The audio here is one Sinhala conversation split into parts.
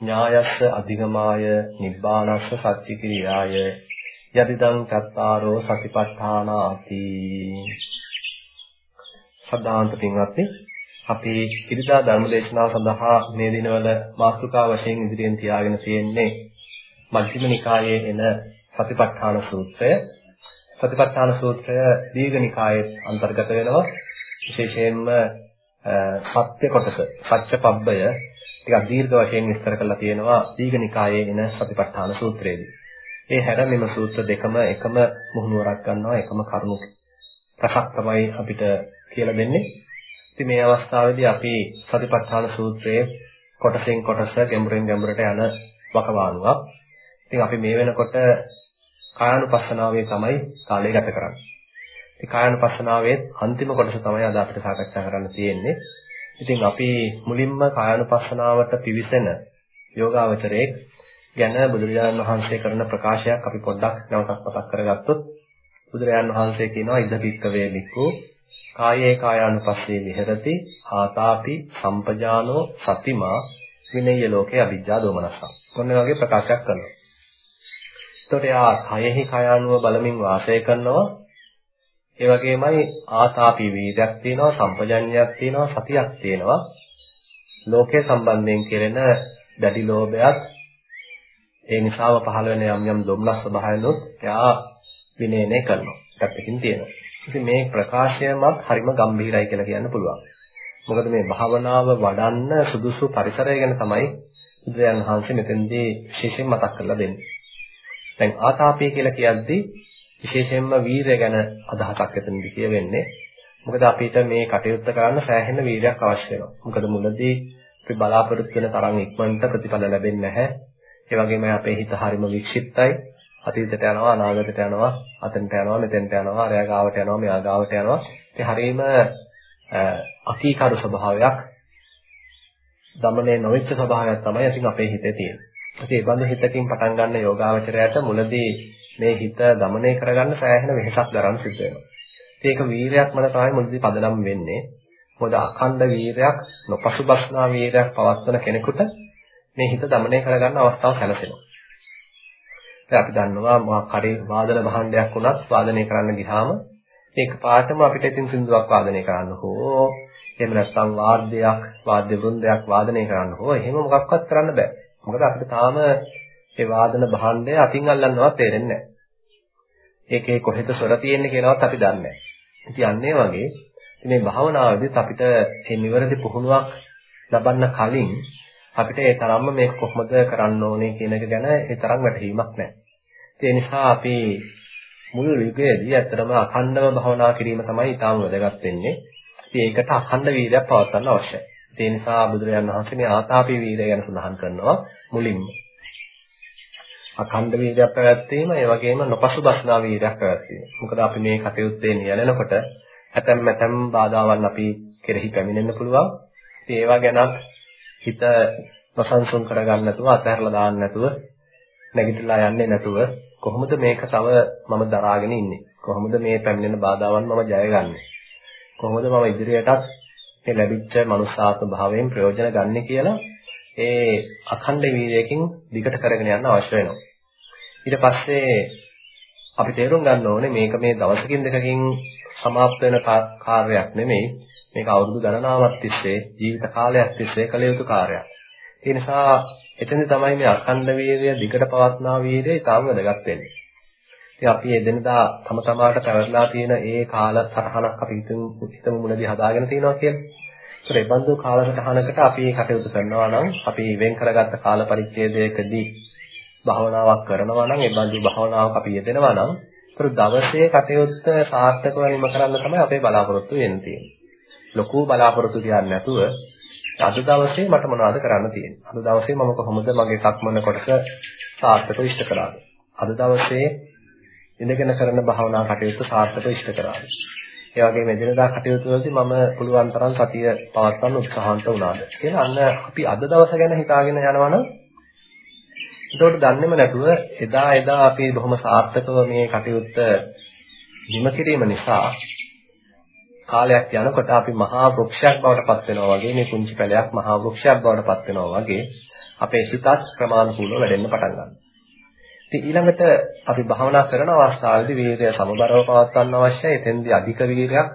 ඥායස්ස අධිගමාය නිබ්බානස්ස සච්චි කිරියාය යදිදං චත්තාරෝ සතිපට්ඨානාති. සද්ධාන්ත පින්වත්නි අපි කිරිදා ධර්ම දේශනාව සඳහා මේ දිනවල මාතෘකා වශයෙන් ඉදිරියෙන් තියාගෙන තියෙන්නේ මජ්ක්‍ධිම නිකායේ එන සතිපට්ඨාන සූත්‍රය. සතිපට්ඨාන සූත්‍රය දීඝ නිකායේ අන්තර්ගත වෙනවා. විශේෂයෙන්ම සත්‍ය කොටස සත්‍ය පබ්බය ටිකක් දීර්ඝ වශයෙන් විස්තර කරලා තියෙනවා දීඝනිකායේ එන සතිපට්ඨාන සූත්‍රයේදී. ඒ හැර මෙම සූත්‍ර දෙකම එකම මුහුණුවරක් ගන්නවා එකම කරුණු ප්‍රසක් තමයි අපිට කියලා දෙන්නේ. ඉතින් මේ අවස්ථාවේදී අපි සතිපට්ඨාන සූත්‍රයේ කොටසෙන් කොටස ගැඹුරින් ගැඹුරට යන වකවානුවක්. ඉතින් අපි මේ වෙනකොට කායानुපස්සනාවේ තමයි කාලය ගත කරන්නේ. ඒ කායानुපස්සනාවේ අන්තිම කොටස තමයි අද අපිට සාකච්ඡා කරන්න තියෙන්නේ. ඉතින් අපි මුලින්ම කායानुපස්සනාවට පිවිසෙන යෝගාවචරයේ ගැන බුදුරජාණන් වහන්සේ කරන ප්‍රකාශයක් අපි පොඩ්ඩක් නැවතත් මතක් කරගත්තොත් බුදුරජාණන් වහන්සේ කියනවා ඉද පික්කවේ ලික්කෝ කායේ කායානුපස්සේ විහෙරති ආතාපි සම්පජානෝ සතිමා විනය්‍ය ලෝකේ අවිජ්ජා දෝමනසං. මොන වගේ ප්‍රකාශයක් කරනවා. එතකොට යා කයෙහි කායානුව බලමින් වාසය කරනවා ඒ වගේමයි ආතාපි වීර්යයක් තියෙනවා, සම්පජඤ්ඤයක් තියෙනවා, සතියක් තියෙනවා. ලෝකයේ සම්බන්ධයෙන් කෙරෙන දැඩි ලෝභයක් ඒ නිසාම පහළ වෙන යම් යම් දුම්නස් ස්වභාවයනොත් එයා විනයනේ කරනවා. පැත්තකින් තියෙනවා. ඉතින් මේ ප්‍රකාශයමත් හරිම ගැඹීරයි කියලා කියන්න පුළුවන්. මොකද මේ භාවනාව වඩන්න සුදුසු පරිසරය ගැන තමයි බුදුරජාන් වහන්සේ මෙතෙන්දී විශේෂයෙන් මතක් කරලා දෙන්නේ. දැන් ආතාපය කියලා කියද්දී විශේෂයෙන්ම වීරය ගැන අදහසක් එතනදි කියවෙන්නේ. මොකද අපිට මේ කටයුත්ත කරන්න සෑහෙන වීරයක් අවශ්‍ය වෙනවා. මොකද මුලදී අපි බලාපොරොත්තු වෙන තරම් ඉක්මනට ප්‍රතිඵල ලැබෙන්නේ නැහැ. ඒ වගේම අපේ හිත හරිම වික්ෂිප්තයි. අතීතයට යනවා, අනාගතයට යනවා, අතනට යනවා, මෙතෙන්ට යනවා, අරයා ගාවට යනවා, මෙයා ගාවට යනවා. ඒ හරීම අකීකරු ස්වභාවයක් දමනේ නොවෙච්ච ස්වභාවයක් තමයි අසින් අපේ හිතේ තියෙන්නේ. ඉතින් ඒ බඳු හිතකින් පටන් ගන්න යෝගාවචරයට මුලදී මේ හිත দমনය කරගන්න සෑහෙන වෙහසක් දරන සිද්ධ වෙනවා. ඒක වීරයක් මත තමයි මුලදී පදනම් වෙන්නේ. මොකද අඛණ්ඩ වීරයක්, නොපසුබස්නා වීරයක් පවත්වන කෙනෙකුට මේ හිත দমনය කරගන්න අවස්ථාව සැලසෙනවා. දැන් අපි දන්නවා මොකක් හරි වාදන භාණ්ඩයක් උනත් වාදනය කරන්න ගියාම ඒක පාටම අපිට ඉතින් සින්දුවක් වාදනය කරන්න හෝ එහෙම නැත්නම් වාද්‍යයක් වාද්‍ය වෘන්දයක් වාදනය කරන්න හෝ එහෙම මොකක්වත් කරන්න බෑ. මොකද අපිට තාම ඒ වාදන භාණ්ඩය අතින් අල්ලන්නවත් තේරෙන්නේ නැහැ. ඒකේ කොහෙද ස්වර තියෙන්නේ කියලාවත් අපි දන්නේ නැහැ. ඉතින් අන්නේ වගේ මේ භාවනාවේදීත් අපිට මේ නිවැරදි පුහුණුවක් ලබන්න කලින් අපිට ඒ තරම්ම මේක කොහොමද කරන්න ඕනේ කියන එක ගැන ඒ තරම් වැටහීමක් නැහැ. ඒ නිසා අපි මුල් යුගයේදී ඇත්තටම අඛණ්ඩව භාවනා කිරීම තමයි ඊටාම වැදගත් වෙන්නේ. ඉතින් ඒකට අඛණ්ඩ වීර්යයක් පවත්වන්න අවශ්‍යයි. ඒ නිසා බුදුරජාණන් වහන්සේ මේ ආතාපි වීර්ය ගැන සඳහන් කරනවා මුලින්ම. අඛණ්ඩ වීර්යයක් පැවැත්වීම ඒ වගේම නොපසුබස්නා වීර්යයක් පැවැත්වීම. මොකද අපි මේ කටයුත්තේ නියැලෙනකොට ඇතැම් ඇතැම් බාධාවන් අපි කෙරෙහි පැමිණෙන්න පුළුවන්. ඉතින් ඒවා ගැනත් හිත ප්‍රසංසුන් කරගන්න නැතුව අතහැරලා දාන්න නැතුව නැගිටලා යන්නේ නැතුව කොහොමද මේක තව මම දරාගෙන ඉන්නේ? කොහොමද මේ පැමිණෙන බාධාවන් මම ජයගන්නේ? කොහොමද මම ඉදිරියටත් මේ ලැබිච්ච මනුෂ්‍යාත්ම භාවයෙන් ප්‍රයෝජන ගන්න කියලා ඒ අඛණ්ඩ වීර්යයෙන් දිගට කරගෙන යන්න අවශ්‍ය වෙනවා. ඊට පස්සේ අපි තේරුම් ගන්න ඕනේ මේක මේ දවසකින් දෙකකින් සමාප්ත වෙන කාර්යයක් නෙමෙයි. මේක අවුරුදු ගණනාවක් තිස්සේ ජීවිත කාලයක් තිස්සේ කළ යුතු කාර්යයක්. ඒ නිසා එතෙන්ද තමයි මේ අඛණ්ඩ වීර්යය දිගට පවත්නා වීර්යය ඊටම වැදගත් වෙන්නේ. ඉතින් අපි එදිනදා තම තමාට පැවරලා තියෙන ඒ කාල සටහනක් අපි හිතමු හිතමු මුලදී හදාගෙන තියෙනවා කියලා. ඒතර ඒ බඳු කාලසටහනකට අපි කටයුතු කරනවා නම් අපි වෙන් කරගත්ත කාල පරිච්ඡේදයකදී භාවනාවක් කරනවා නම් ඒ බඳු භාවනාවක් අපි යෙදෙනවා නම් ඒතර දවසේ කටයුත්ත සාර්ථකව නිම කරන්න තමයි අපේ බලාපොරොත්තු වෙන්නේ. ලොකු බලාපොරොත්තු තියන්නේ නැතුව අද දවසේ මට මොනවද කරන්න තියෙන්නේ? අද දවසේ මම කොහොමද මගේ සක්මන කොටස සාර්ථකව ඉෂ්ට කරන්නේ? අද දවසේ ඉඳගෙන කරන භාවනා කටයුතු සාර්ථකව ඉෂ්ට කරාද? ඒ වගේම එදිනදා කටයුතු වලදී මම පුළුවන් තරම් සතිය පවත්වන්න උත්සාහන්ත වුණාද කියලා අන්න අපි අද දවස ගැන හිතාගෙන යනවනම් එතකොට දන්නේම නැතුව එදා එදා අපි බොහොම සාර්ථකව මේ කටයුත්ත නිම කිරීම නිසා කාලයක් යනකොට අපි මහා වෘක්ෂයක් බවට පත් වෙනවා වගේ මේ කුංචි පැලයක් මහා වෘක්ෂයක් බවට පත් වෙනවා වගේ අපේ සිතත් ක්‍රමානුකූලව වැඩෙන්න පටන් ගන්නවා. ඉතින් ඊළඟට අපි භාවනා කරන අවස්ථාවේදී වීර්යය සමබරව පවත්වන්න අවශ්‍යයි. එතෙන්දී අධික වීර්යයක්,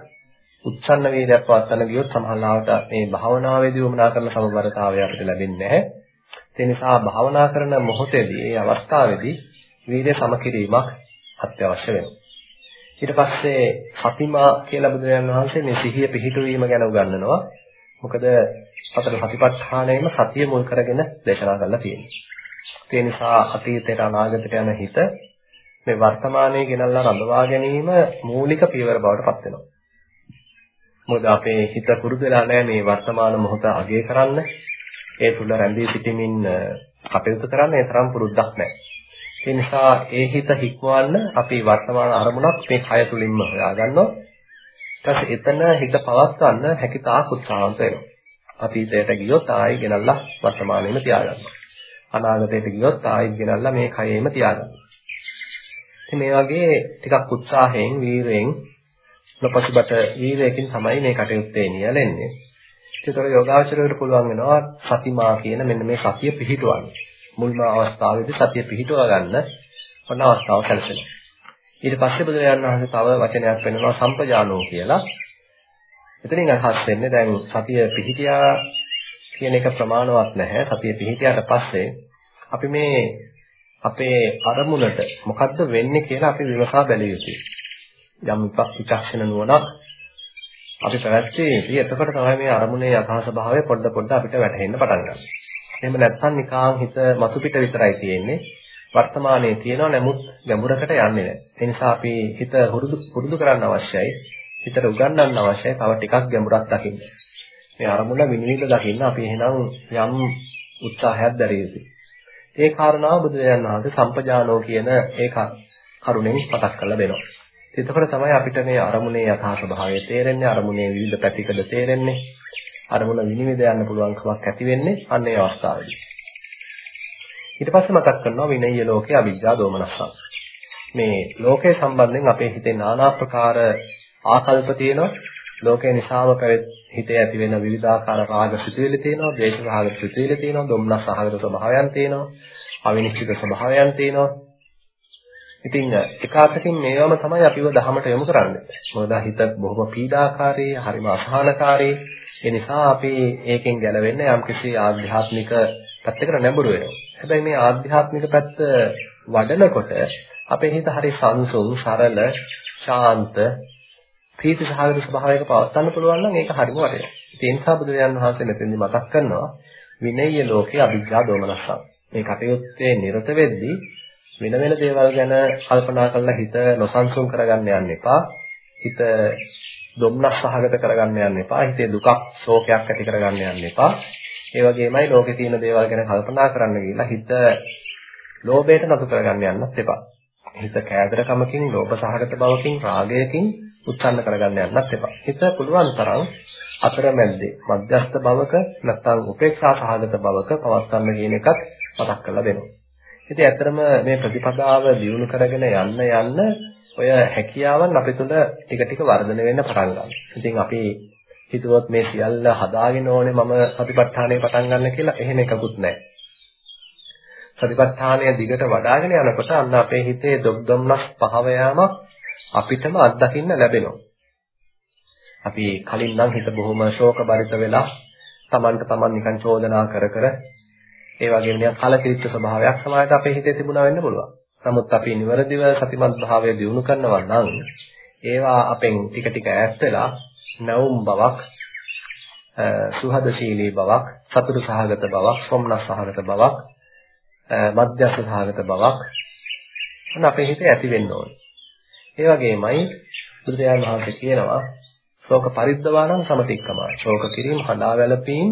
උත්සන්න වීර්යයක් පවත්වන්න ගියොත් සමහරවිට මේ භාවනාවේදී වමනා කරන සමබරතාවය අපිට ලැබෙන්නේ නැහැ. ඒ නිසා භාවනා කරන මොහොතේදී, මේ අවස්ථාවේදී වීර්ය සමකිරීමක් අත්‍යවශ්‍ය වෙනවා. ඊට පස්සේ සතිමා කියලා බුදුරජාණන් වහන්සේ මේ සිහිය පිහිටුවීම ගැන උගන්වනවා. මොකද සතර සතිපට්ඨානයේම සතිය මුල් කරගෙන දේශනා කරලා තියෙනවා. ඒ නිසා අතීතයට අනාගතයට යන හිත මේ වර්තමානයේ ගෙනල්ලා රඳවා ගැනීම මූලික පියවර බවට පත් වෙනවා. මොකද අපේ හිත පුරුදු වෙලා නැහැ මේ වර්තමාන මොහොත අගය කරන්න. ඒ තුල රැඳී සිටීමින් කටයුතු කරන්න ඒ තරම් පුරුද්දක් නැහැ. ඒ නිසා ඒ හිත හික්මවන්න අපි වර්තමාන අරමුණක් මේ කය තුලින්ම හොයාගන්නවා. ඊට එතන හිත පවත්වන්න හැකි තාක් උත්සාහන්ත වෙනවා. අතීතයට ගියොත් ආයෙ ගෙනල්ලා වර්තමානයේම තියාගන්නවා. අනාගතයට ගියොත් ආයෙත් ගෙනල්ලා මේ කයෙම තියාගන්නවා. ඉතින් මේ වගේ ටිකක් උත්සාහයෙන් වීරයෙන් නොපසුබට වීරයකින් තමයි මේ කටයුත්තේ නියැලෙන්නේ. ඒතකොට යෝගාචරයට පුළුවන් වෙනවා සතිමා කියන මෙන්න මේ සතිය පිහිටවන්න. මුල්ම අවස්ථාවේදී සතිය පිහිටවා ගන්න ඔන්න අවස්ථාව සැලසෙනවා. ඊට පස්සේ බුදුරජාණන් වහන්සේ තව වචනයක් පෙන්වනවා සම්පජානෝ කියලා. එතනින් අදහස් වෙන්නේ දැන් සතිය පිහිටියා කියන එක ප්‍රමාණවත් නැහැ. සතිය පිහිටියට පස්සේ අපි මේ අපේ අරමුණට මොකද්ද වෙන්නේ කියලා අපි විමසා බැලිය යුතුයි. යම් විචක්ෂණ නුවණක් අපි පැවැත්වුවේ ඉතින් එතකොට තමයි මේ අරමුණේ යථා ස්වභාවය පොඩ පොඩ අපිට වැටහෙන්න පටන් ගන්නේ. එහෙම නැත්නම් නිකාං හිත මතු පිට විතරයි තියෙන්නේ. වර්තමානයේ තියෙනවා නමුත් ගැඹුරකට යන්නේ නැහැ. ඒ නිසා අපි හිත හුරුදු පුරුදු කරන්න අවශ්‍යයි. හිතට උගන්වන්න අවශ්‍යයි. තව ටිකක් ගැඹුරක් දකින්න. මේ අරමුණ විනිවිද දකින්න අපි එහෙනම් යම් උත්සාහයක් දැරිය යුතුයි. ඒ කාරණාව බුදුරජාණන් වහන්සේ සම්පජානෝ කියන ඒ කරුණෙන් මතක් කරලා දෙනවා. එතකොට තමයි අපිට මේ අරමුණේ යථා ස්වභාවය තේරෙන්නේ, අරමුණේ විවිධ පැතිකඩ තේරෙන්නේ, අරමුණ විනිවිද යන්න පුළුවන්කමක් ඇති වෙන්නේ අන්න ඒ අවස්ථාවේදී. ඊට පස්සේ මතක් කරනවා විනය්‍ය ලෝකේ අවිජ්ජා දෝමනස්සං. මේ ලෝකයේ සම්බන්ධයෙන් අපේ හිතේ নানা ආකාර ආකල්ප තියෙනවා. ලෝකේ නිසාම පැවැත් හිතේ ඇති වෙන විවිධාකාර රාග සිතුවිලි තියෙනවා, ද්වේෂ රාග සිතුවිලි තියෙනවා, දුම්නස් සහගත ස්වභාවයන් තියෙනවා, අවිනිශ්චිත ස්වභාවයන් තියෙනවා. ඉතින් එකාතකින් මේවම තමයි අපිව දහමට යොමු කරන්නේ. මොකද හිත බොහොම පීඩාකාරී, හරිම අසහනකාරී. ඒ නිසා අපි ඒකෙන් ගැලවෙන්න යම්කිසි ආධ්‍යාත්මික පැත්තකට නැඹුරු වෙනවා. හැබැයි මේ ආධ්‍යාත්මික පැත්ත වඩනකොට අපේ හිත හරි සංසුන්, සරල, ශාන්ත, ප්‍රීති සහගත ස්වභාවයක පවත්වන්න පුළුවන් නම් ඒක හරිම වටිනවා. ඒ නිසා බුදුරජාණන් වහන්සේ මෙතෙන්දි මතක් කරනවා විනය්‍ය ලෝකේ අභිජ්ජා දෝමනස්සං. මේ කටයුත්තේ නිරත වෙද්දී වෙන වෙන දේවල් ගැන කල්පනා කරලා හිත නොසන්සුන් කරගන්න යන්න එපා. හිත දුම්නස් සහගත කරගන්න යන්න එපා. හිතේ දුකක්, ශෝකයක් ඇති කරගන්න යන්න එපා. ඒ වගේමයි ලෝකේ තියෙන දේවල් ගැන කල්පනා කරන්න ගිහිල්ලා හිත ලෝභයට නතු කරගන්න යන්නත් එපා. හිත කෑදරකමකින්, ලෝභ සහගත බවකින්, රාගයකින් උත්සන්න කරගන්න යන්නත් එපා. හිත පුළුවන් තරම් අතරමැද්දේ මධ්‍යස්ථ භවක නැත්නම් උපේක්ෂා සහගත භවක පවත්වන්න කියන එකත් මතක් කරලා දෙනවා. ඉතින් ඇත්තටම මේ ප්‍රතිපදාව දියුණු කරගෙන යන්න යන්න ඔය හැකියාවන් අපි තුල ටික ටික වර්ධනය වෙන්න පටන් ගන්නවා. ඉතින් අපි හිතුවොත් මේ සියල්ල හදාගෙන ඕනේ මම සතිපට්ඨානය පටන් ගන්න කියලා එහෙම එකකුත් නැහැ. සතිපට්ඨානය දිගට වඩ아가ගෙන යනකොට අන්න අපේ හිතේ දුක් දුම්නස් පහව යාමක් අපිටම අත්දකින්න ලැබෙනවා. අපි කලින් නම් හිත බොහොම ශෝක බරිත වෙලා Tamanට Taman නිකන් චෝදනා කර කර ඒ වගේම නිකන් කලකිරිච්ච ස්වභාවයක් සමාජයට අපේ හිතේ තිබුණා වෙන්න පුළුවන්. නමුත් අපි නිවැරදිව සතිමත් භාවය දියුණු කරනවා නම් ඒවා අපෙන් ටික ටික ඈත් වෙලා නැවුම් බවක් සුහදශීලී බවක් සතුට සහගත බවක් සොම්නස් සහගත බවක් මධ්‍යස්ථ සහගත බවක් අන්න අපේ හිතේ ඇති වෙන්න ඕනේ. ඒ වගේමයි බුදුරජාණන් වහන්සේ කියනවා ශෝක පරිද්දවානම් සමතික්කමයි. ශෝක කිරීම හදා වැළපීම්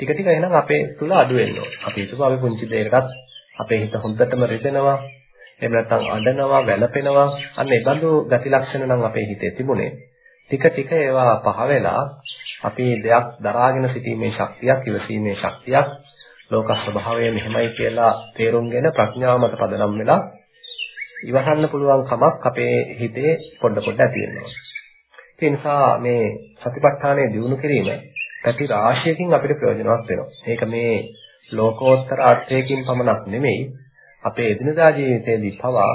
ටික ටික එහෙනම් අපේ තුල අඩු වෙන්න ඕනේ. අපි හිතුවා අපි පුංචි දෙයකටත් අපේ හිත හොඳටම රිදෙනවා. එහෙම නැත්නම් අඬනවා, වැළපෙනවා. අන්න ඒ බඳු ගති ලක්ෂණ නම් අපේ හිතේ තිබුණේ. ටික ටික ඒවා පහ වෙලා අපි දෙයක් දරාගෙන සිටීමේ ශක්තියක්, ඉවසීමේ ශක්තියක්, ලෝක ස්වභාවය මෙහෙමයි කියලා තේරුම්ගෙන ප්‍රඥාව මත පදනම් වෙලා ඉවසන්න පුළුවන් කමක් අපේ හිතේ පොඩ පොඩ ඇති වෙනවා. ඒ නිසා මේ සතිපට්ඨානය දිනු කිරීම පැති රාශියකින් අපිට ප්‍රයෝජනවත් වෙනවා. මේක මේ ලෝකෝත්තර අර්ථයකින් පමණක් නෙමෙයි අපේ එදිනදා ජීවිතයේදී පවා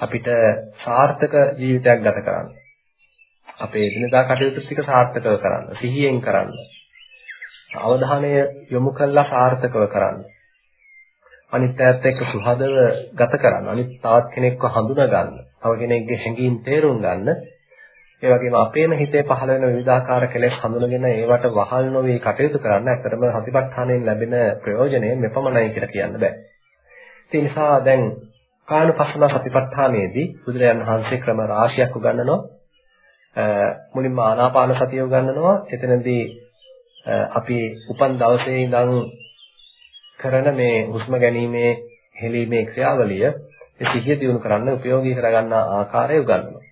අපිට සාර්ථක ජීවිතයක් ගත කරන්න. අපේ එදිනදා කටයුතු ටික සාර්ථකව කරන්න, සිහියෙන් කරන්න. අවධානය යොමු කළා සාර්ථකව කරන්න. අනිත් පැත්ත එක්ක සුහදව ගත කරන්න. අනිත් තවත් කෙනෙක්ව හඳුනා ගන්න. තව කෙනෙක්ගේ හැඟීම් තේරුම් ගන්න. ඒ වගේම අපේම හිතේ පහළ වෙන විවිධාකාර කෙලෙස් හඳුනගෙන ඒවට වහල් නොවි කටයුතු කරන්න ඇත්තටම සතිපට්ඨානයෙන් ලැබෙන ප්‍රයෝජනය මෙපමණයි කියලා කියන්න බෑ. ඒ නිසා දැන් කායනුපස්සන සතිපට්ඨානයේදී බුදුරජාණන් වහන්සේ ක්‍රම රාශියක් උගන්වනවා. මුලින්ම ආනාපාන සතිය උගන්වනවා. එතනදී අපි උපන් දවසේ ඉඳන් කරන මේ හුස්ම ගැනීමේ හෙලීමේ ක්‍රියාවලිය ඒ සිහිය දියුණු කරන්න උපයෝගී කරගන්නා ආකාරය උගන්වනවා.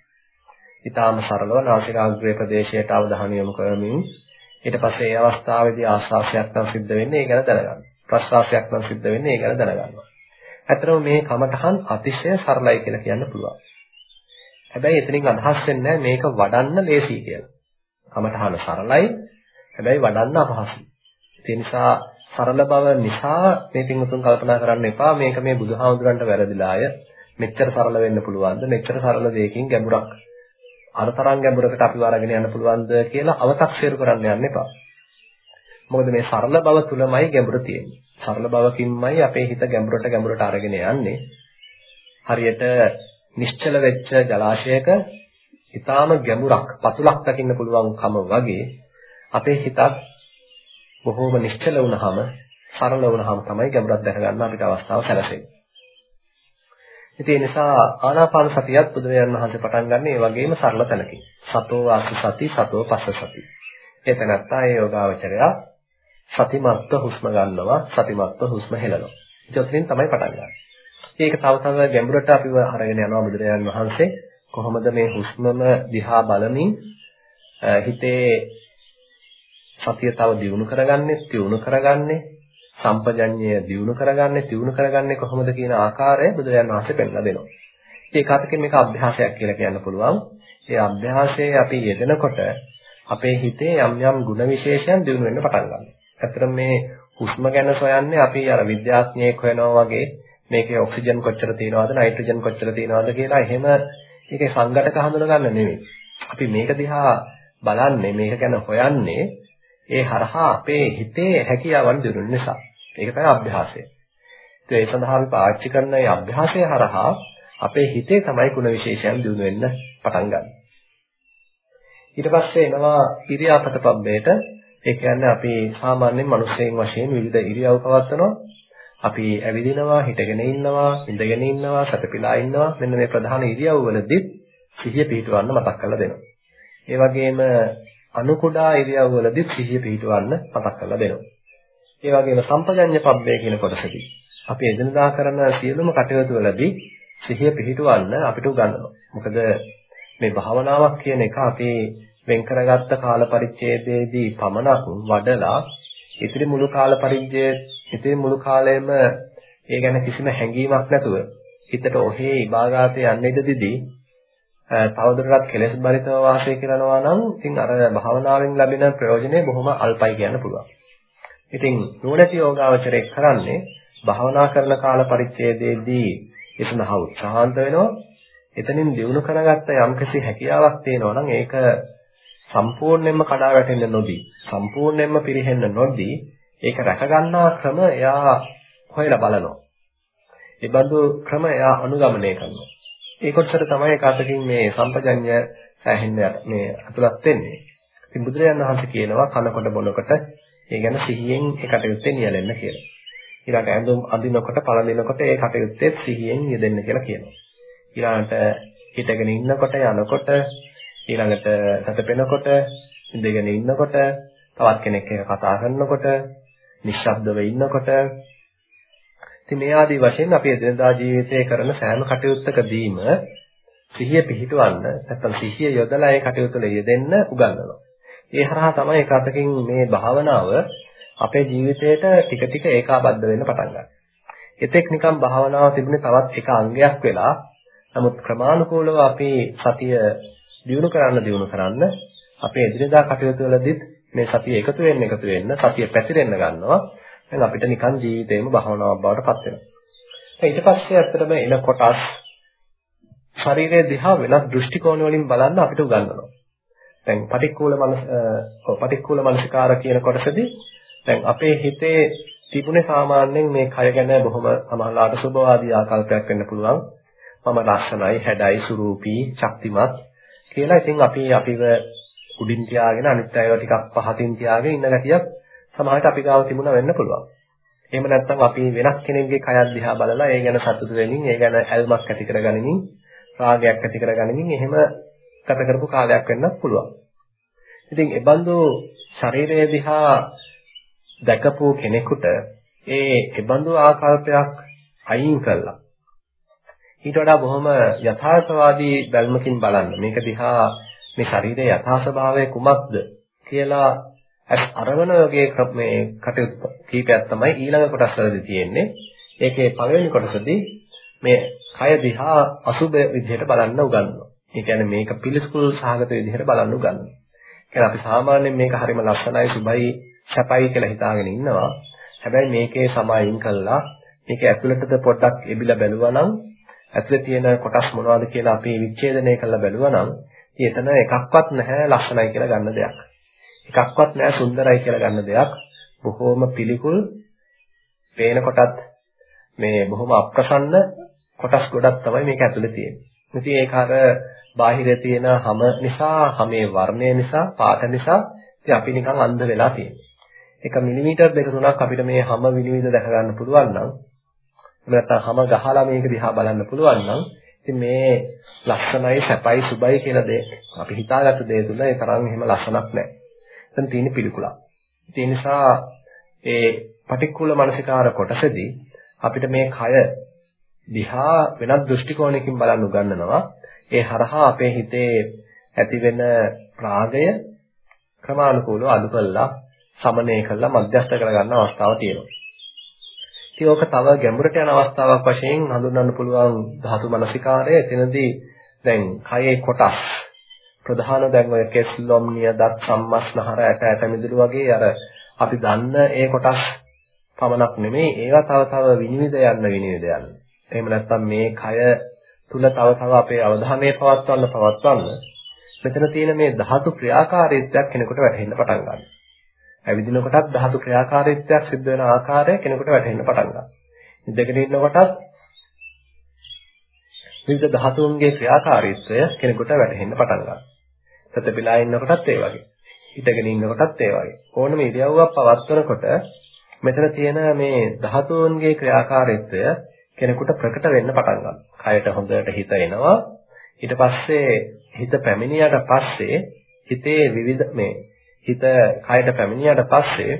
ඊටාම සරලව නාසිකාග්‍රේ ප්‍රදේශයට අවධානය යොමු කරමින් ඊට පස්සේ ඒ අවස්ථාවේදී ආශ්වාසයක් නම් සිද්ධ වෙන්නේ ඒ ගැන දැනගන්න. ප්‍රශ්වාසයක් නම් සිද්ධ වෙන්නේ ඒ ගැන දැනගන්නවා. ඇත්තටම මේ කමඨහන් අතිශය සරලයි කියලා කියන්න පුළුවන්. හැබැයි එතනින් අදහස් වෙන්නේ මේක වඩන්න ලේසි කියලා. කමඨහන සරලයි හැබැයි වඩන්න අපහසුයි. ඒ නිසා සරල බව නිසා මේ පින්වතුන් කල්පනා කරන්න එපා මේක මේ බුදුහාමුදුරන්ට වැරදිලාය. මෙච්චර සරල වෙන්න පුළුවන්ද? මෙච්චර සරල දෙයකින් ගැඹුරක් අර තරම් ගැඹුරකට අපිව අරගෙන යන්න පුළුවන්ද කියලා අව탁සීරු කරන්න යන්න එපා. මොකද මේ සරල බව තුලමයි ගැඹුර තියෙන්නේ. සරල බවකින්මයි අපේ හිත ගැඹුරට ගැඹුරට අරගෙන යන්නේ. හරියට නිශ්චල වෙච්ච ජලාශයක ඊටාම ගැඹුරක් පතුලක් දකින්න පුළුවන්කම වගේ අපේ හිතත් බොහෝම නිශ්චල වුණාම සරල වුණාම තමයි ගැඹුරක් දැක ගන්න අපිට අවස්ථාව සැලසෙන්නේ. ඉතින් ඒ නිසා ආනාපාන සතියත් බුදුරජාණන් වහන්සේ පටන් ගන්න ඒ වගේම සරල තැනකින්. සතෝ වාස සති සතෝ පස්ස සති. ඒ තැනත්තා ඒ යෝගාවචරය සතිමත්ව හුස්ම ගන්නවා සතිමත්ව හුස්ම හෙලනවා. ඉතින් ඔතනින් තමයි පටන් ගන්නේ. ඒක තව තව ගැඹුරට අපිව අරගෙන යනවා බුදුරජාණන් වහන්සේ කොහොමද මේ හුස්මම දිහා බලමින් හිතේ සතිය තව දියුණු කරගන්නේ, තියුණු කරගන්නේ, සම්පජඤ්ඤය දියුණු කරගන්නේ, තියුණු කරගන්නේ කොහොමද කියන ආකාරය බුදුරජාණන් වහන්සේ පෙන්ලා දෙනවා. ඒක අතකින් මේක අභ්‍යාසයක් කියලා කියන්න පුළුවන්. ඒ අභ්‍යාසයේ අපි යෙදෙනකොට අපේ හිතේ යම් යම් ಗುಣ විශේෂයන් දිනු වෙන්න පටන් ගන්නවා. ඇත්තට මේ හුස්ම ගැන සොයන්නේ අපි අර විද්‍යාඥයෙක් හොයනවා වගේ මේකේ ඔක්සිජන් කොච්චර තියෙනවද නයිට්‍රජන් කොච්චර තියෙනවද කියලා එහෙම ඒකේ සංඝටක හඳුන ගන්න නෙවෙයි. අපි මේක දිහා බලන්නේ මේක ගැන හොයන්නේ ඒ හරහා අපේ හිතේ හැකියාවන් දිනුන නිසා. ඒක තමයි අභ්‍යාසය. ඒ සඳහා අපි පාවිච්චි කරන මේ අභ්‍යාසය හරහා අපේ හිතේ තමයි ಗುಣ විශේෂයන් දිනු වෙන්න පටන් ගන්න. ඊට පස්සේ එනවා ඉරියාපත පබ්බේට ඒ කියන්නේ අපි සාමාන්‍යයෙන් මිනිස්සෙන් වශයෙන් විවිධ ඉරියව් පවත්වනවා. අපි ඇවිදිනවා, හිටගෙන ඉන්නවා, ඉඳගෙන ඉන්නවා, සතපිලා ඉන්නවා. මෙන්න මේ ප්‍රධාන ඉරියව් වලදී සිහිය පිහිටවන්න මතක් කරලා දෙනවා. ඒ වගේම අනු කුඩා ඉරියව් වලදී සිහිය පිහිටවන්න මතක් කරලා දෙනවා. ඒ වගේම සම්පජඤ්ඤ පබ්බේ කියන කොටසදී අපි එදිනදා කරන සියලුම කටයුතු වලදී සිහිය පිහිටවන්න අපිට උගන්වනවා. මොකද මේ භාවනාවක් කියන එක අපි වෙන් කරගත්ත කාල පරිච්ඡේදයේදී පමණක් වඩලා ඉතිරි මුළු කාල පරිච්ඡේදයේ ඉතිරි මුළු කාලයම ඒ ගැන කිසිම හැඟීමක් නැතුව හිතට ඔහේ ඉබාගාතේ යන්න ඉඩදිදී තවදුරටත් කෙලෙස් බරිතව වාසය කරනවා නම් ඉතින් අර භාවනාවෙන් ලැබෙන ප්‍රයෝජනය බොහොම අල්පයි කියන්න පුළුවන්. ඉතින් නුවණැති යෝගාවචරයක් කරන්නේ භාවනා කරන කාල පරිච්ඡේදයේදී ඒ සඳහා උත්සාහන්ත වෙනවා. එතනින් දිනු කරගත්ත යම්කිසි හැකියාවක් තියෙනවා නම් ඒක සම්පූර්ණයෙන්ම කඩා වැටෙන්න නොදී සම්පූර්ණයෙන්ම පිරෙහෙන්න නොදී ඒක රැක ගන්නා ක්‍රම එයා හොයලා බලනවා. ඒ බඳු ක්‍රම එයා අනුගමනය කරනවා. ඒ කොටසට තමයි කාටකින් මේ සම්පජඤ්ඤ සෑහෙන්න මේ අතුලත් වෙන්නේ. ඉතින් බුදුරජාණන් වහන්සේ කියනවා කනකොට බොනකොට ඒ ගැන සිහියෙන් ඒ කටයුත්තේ නියැලෙන්න කියලා. ඊළඟට ඇඳුම් අඳිනකොට පළඳිනකොට ඒ කටයුත්තේ සිහියෙන් යෙදෙන්න කියලා කියනවා. ඊළඟට හිටගෙන ඉන්නකොට යනකොට ඊළඟට සැතපෙනකොට ඉඳගෙන ඉන්නකොට තවත් කෙනෙක් එක්ක කතා කරනකොට නිශ්ශබ්දව ඉන්නකොට ඉතින් මේ ආදී වශයෙන් අපි එදිනදා ජීවිතයේ කරන සෑම කටයුත්තකදීම සිහිය පිහිටවන්න නැත්නම් සිහිය යොදලා ඒ කටයුතු වල යෙදෙන්න උගන්වනවා. ඒ හරහා තමයි එක අතකින් මේ භාවනාව අපේ ජීවිතයට ටික ටික ඒකාබද්ධ වෙන්න පටන් ගන්නේ. එතෙක් නිකම් භාවනාව තිබුණේ තවත් එක අංගයක් වෙලා නමුත් ක්‍රමානුකූලව අපි සතිය දියුණු කරන්න දියුණු කරන්න අපේ එදිනදා කටයුතු වලදීත් මේ සතිය එකතු වෙන්න එකතු වෙන්න සතිය පැතිරෙන්න ගන්නවා. දැන් අපිට නිකන් ජීවිතේම භාවනාවක් බවට පත් වෙනවා. ඊට පස්සේ ඇත්තටම එන කොටස් ශරීරය දිහා වෙනස් දෘෂ්ටි කෝණ වලින් බලන්න අපිට උගන්වනවා. දැන් පටික්කුල මනස ඔව් පටික්කුල මනසිකාර කියන කොටසදී දැන් අපේ හිතේ තිබුණේ සාමාන්‍යයෙන් මේ කය ගැන බොහොම සමහරලාට සුභවාදී ආකල්පයක් වෙන්න පුළුවන්. මම ලස්සනයි, හැඩයි, සුරූපී, ශක්තිමත් කියලා ඉතින් අපි අපිව උඩින් තියාගෙන අනිත් අයව ටිකක් පහතින් තියාගෙන ඉන්න ගැතියක් සමහරට අපි ගාව තිබුණා වෙන්න පුළුවන්. එහෙම නැත්නම් අපි වෙනස් කෙනෙක්ගේ කයක් දිහා බලලා ඒ ගැන සතුටු වෙමින්, ඒ ගැන ඇල්මක් ඇති කරගනිමින්, රාගයක් ඇති කරගනිමින් එහෙම ගත කරපු කාලයක් වෙන්නත් පුළුවන්. ඉතින් ඒ බඳු ශරීරය දිහා දැකපු කෙනෙකුට ඒ ඒ බඳු ආකල්පයක් අයින් කළා. ඊට වඩා බොහොම යථාර්ථවාදී බැල්මකින් බලන්න. මේක දිහා මේ ශරීරයේ යථා ස්වභාවය කුමක්ද කියලා අරවන වගේ මේ කටයුතු කීපයක් තමයි ඊළඟ කොටස් වලදී තියෙන්නේ. ඒකේ පළවෙනි කොටසදී මේ කය දිහා අසුබ විදිහට බලන්න උගන්වනවා. ඒ කියන්නේ මේක පිළිසුකුල් සහගත විදිහට බලන්න උගන්වනවා. කියන්නේ අපි සාමාන්‍යයෙන් මේක හරිම ලස්සනයි, සුබයි, සැපයි කියලා හිතාගෙන ඉන්නවා. හැබැයි මේකේ සමායින් කළා මේක ඇතුළටද පොඩ්ඩක් එබිලා බැලුවා නම් ඇතුලේ තියෙන කොටස් මොනවද කියලා අපි විච්ඡේදනය කරලා බැලුවා නම් එතන එකක්වත් නැහැ ලස්සනයි කියලා ගන්න දෙයක්. එකක්වත් නැහැ සුන්දරයි කියලා ගන්න දෙයක්. බොහෝම පිළිකුල් පේන කොටත් මේ බොහොම අප්‍රසන්න කොටස් ගොඩක් තමයි මේක ඇතුලේ තියෙන්නේ. ඉතින් ඒක අර බාහිරේ තියෙන හැම නිසා, හැමේ වර්ණය නිසා, පාට නිසා ඉතින් අපි නිකන් අන්ධ වෙලා තියෙනවා. එක මිලිමීටර් දෙක තුනක් අපිට මේ හැම විනිවිද දැක ගන්න පුළුවන් නම් එහෙම නැත්නම් හැම ගහලා මේක දිහා බලන්න පුළුවන් නම් ඉතින් මේ ලස්සනයි සැපයි සුබයි කියලා දේ අපි හිතාගත්ත දේ තුල ඒ තරම් එහෙම ලස්සනක් නැහැ. එතන තියෙන පිළිකුලක්. ඒ නිසා ඒ පටික්කුල මානසිකාර කොටසදී අපිට මේ කය දිහා වෙනත් දෘෂ්ටි කෝණයකින් බලන්න උගන්වනවා. ඒ හරහා අපේ හිතේ ඇතිවෙන රාගය ක්‍රමානුකූලව අඩු කළා, සමනය කළා, මධ්‍යස්ථ කරගන්න අවස්ථාවක් තියෙනවා. ඉතින් ඕක තව ගැඹුරට යන අවස්ථාවක් වශයෙන් හඳුන්වන්න පුළුවන් ධාතු මනසිකාරය එතනදී දැන් කයේ කොටස් ප්‍රධාන දැන් ඔය කෙස් ලොම් නිය දත් සම්මස්නහර ඇට ඇට මිදුළු වගේ අර අපි දන්න ඒ කොටස් පමණක් නෙමෙයි ඒවා තව තව විනිවිද යන්න විනිවිද යන්න. එහෙම නැත්නම් මේ කය තුල තව තව අපේ අවධානය පවත්වන්න පවත්වන්න මෙතන තියෙන මේ ධාතු ක්‍රියාකාරීත්වයක් කෙනෙකුට වැටහෙන්න පටන් ගන්නවා. ඇවිදින කොටත් ධාතු ක්‍රියාකාරීත්වයක් සිද්ධ වෙන ආකාරය කෙනෙකුට වැටහෙන්න පටන් ගන්නවා. ඉඳගෙන ඉන්නකොටත් විවිධ ධාතුන්ගේ ක්‍රියාකාරීත්වය කෙනෙකුට වැටහෙන්න පටන් ගන්නවා. සතපිලා ඉන්නකොටත් ඒ වගේ. හිටගෙන ඉන්නකොටත් ඒ වගේ. ඕනම ඉරියව්වක් පවත්වනකොට මෙතන තියෙන මේ ධාතුන්ගේ ක්‍රියාකාරීත්වය කෙනෙකුට ප්‍රකට වෙන්න පටන් ගන්නවා. කයට හොඳට හිත එනවා. ඊට පස්සේ හිත පැමිණියට පස්සේ හිතේ විවිධ මේ හිත කයට පැමිණියට පස්සේ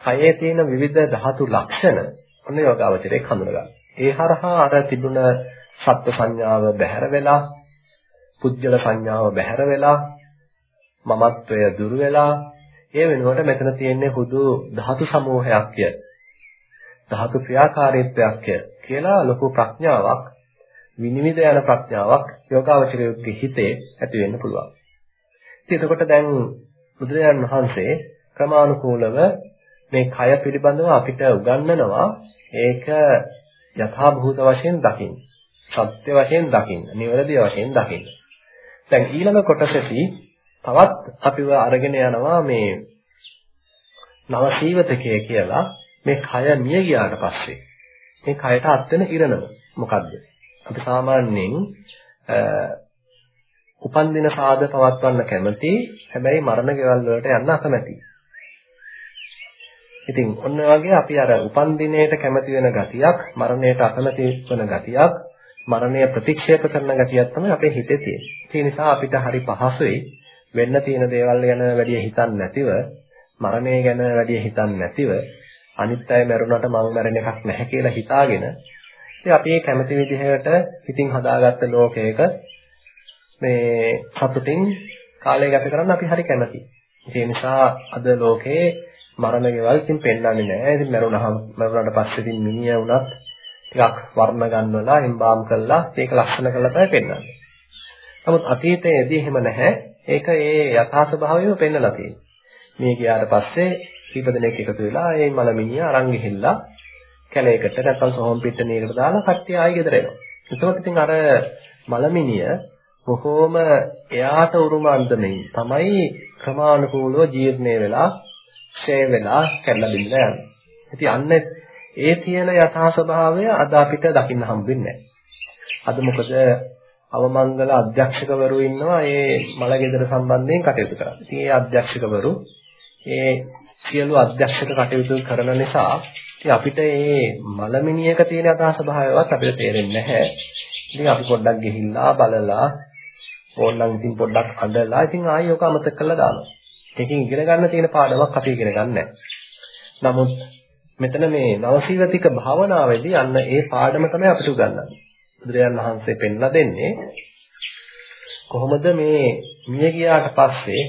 කයේ තියෙන විවිධ ධාතු ලක්ෂණ ඔන්න යෝගාවචරයේ හඳුනගන්න. ඒ හරහා අර තිබුණ සත්ත්ව සංඥාව බැහැර වෙලා, පුජ්‍යල සංඥාව බැහැර වෙලා, මමත්වය දුර වෙලා, ඒ වෙනුවට මෙතන තියෙන්නේ හුදු ධාතු සමූහයක්ය. ධාතු ක්‍රියාකාරීත්වයක්ය කියලා ලොකු ප්‍රඥාවක් විනිවිද යන ප්‍රඥාවක් යෝගාවචරයේ හිතේ ඇති වෙන්න පුළුවන්. ඉතින් එතකොට දැන් බුදුරජාණන් වහන්සේ ක්‍රමානුකූලව මේ කය පිළිබඳව අපිට උගන්වනවා ඒක යථා භූත වශයෙන් දකින්න. සත්‍ය වශයෙන් දකින්න. නිවැරදි වශයෙන් දකින්න. දැන් ඊළඟ කොටසදී තවත් අපිව අරගෙන යනවා මේ නවසීවතකය කියලා මේ කය මිය ගියාට පස්සේ මේ කයට අත් වෙන ඉරණම මොකද්ද? අපි සාමාන්‍යයෙන් උපන් දින සාද පවත්වන්න කැමති හැබැයි මරණ ගෙවල් වලට යන්න අකමැති. ඉතින් ඔන්න වගේ අපි අර උපන් දිනේට කැමති වෙන ගතියක් මරණයට අකමැති වෙන ගතියක් මරණය ප්‍රතික්ෂේප කරන ගතියක් තමයි අපේ හිතේ තියෙන්නේ. ඒ නිසා අපිට හරි පහසුයි වෙන්න තියෙන දේවල් ගැන වැඩි හිතන්නේ නැතිව මරණය ගැන වැඩි හිතන්නේ නැතිව අනිත් අය මැරුණාට මං මැරෙන එකක් නැහැ කියලා හිතාගෙන ඉතින් අපි මේ කැමති විදිහට ඉතින් හදාගත්ත ලෝකයක මේ සතුටින් කාලය ගත කරන්න අපි හරි කැමතියි. ඒ නිසා අද ලෝකේ මරණ ගෙවල් ඉතින් පෙන්වන්නේ නැහැ. ඉතින් මරුණාම මරුණාට පස්සේ ඉතින් මිනිහ වුණත් ටිකක් වර්ණ ගන්නවලා එම්බාම් කළා ඒක ලක්ෂණ කරලා තමයි පෙන්වන්නේ. නමුත් අතීතයේදී එහෙම නැහැ. ඒක ඒ යථා ස්වභාවයම පෙන්වලා තියෙනවා. මේ ගියාට පස්සේ කීප දෙනෙක් එකතු වෙලා ඒ මලමිනිය අරන් ගිහිල්ලා කැලේකට නැත්නම් සොහොන් පිට්ටනියකට දාලා කට්ටිය ආයෙ ගෙදර එනවා. එතකොට ඉතින් අර මලමිනිය බොහෝම එයාට උරුම අන්දමින් තමයි ක්‍රමානුකූලව ජීර්ණය වෙලා ක්ෂය වෙලා කැඩලා බිඳලා යන්නේ. ඉතින් අන්න ඒ තියෙන යථා ස්වභාවය අද අපිට දකින්න හම්බෙන්නේ අද මොකද අවමංගල අධ්‍යක්ෂකවරු ඉන්නවා මේ මලගෙදර සම්බන්ධයෙන් කටයුතු කරන්නේ. ඉතින් මේ අධ්‍යක්ෂකවරු ඒ සියලු අධ්‍යක්ෂක කටයුතු කරන නිසා ඉතින් අපිට මේ මලමිනියක තියෙන යථා ස්වභාවයවත් අපිට තේරෙන්නේ නැහැ. ඉතින් අපි පොඩ්ඩක් ගිහිල්ලා බලලා ඕනනම් ඉතින් පොඩ්ඩක් අඬලා ඉතින් ආයෙ ඔක අමතක කරලා දානවා. ඒකෙන් ඉගෙන ගන්න තියෙන පාඩමක් අපි ඉගෙන ගන්නෑ. නමුත් මෙතන මේ නවසීවතික භාවනාවේදී අන්න ඒ පාඩම තමයි අපිට උගන්වන්නේ. බුදුරජාණන් වහන්සේ පෙන්ලා දෙන්නේ කොහොමද මේ මිය ගියාට පස්සේ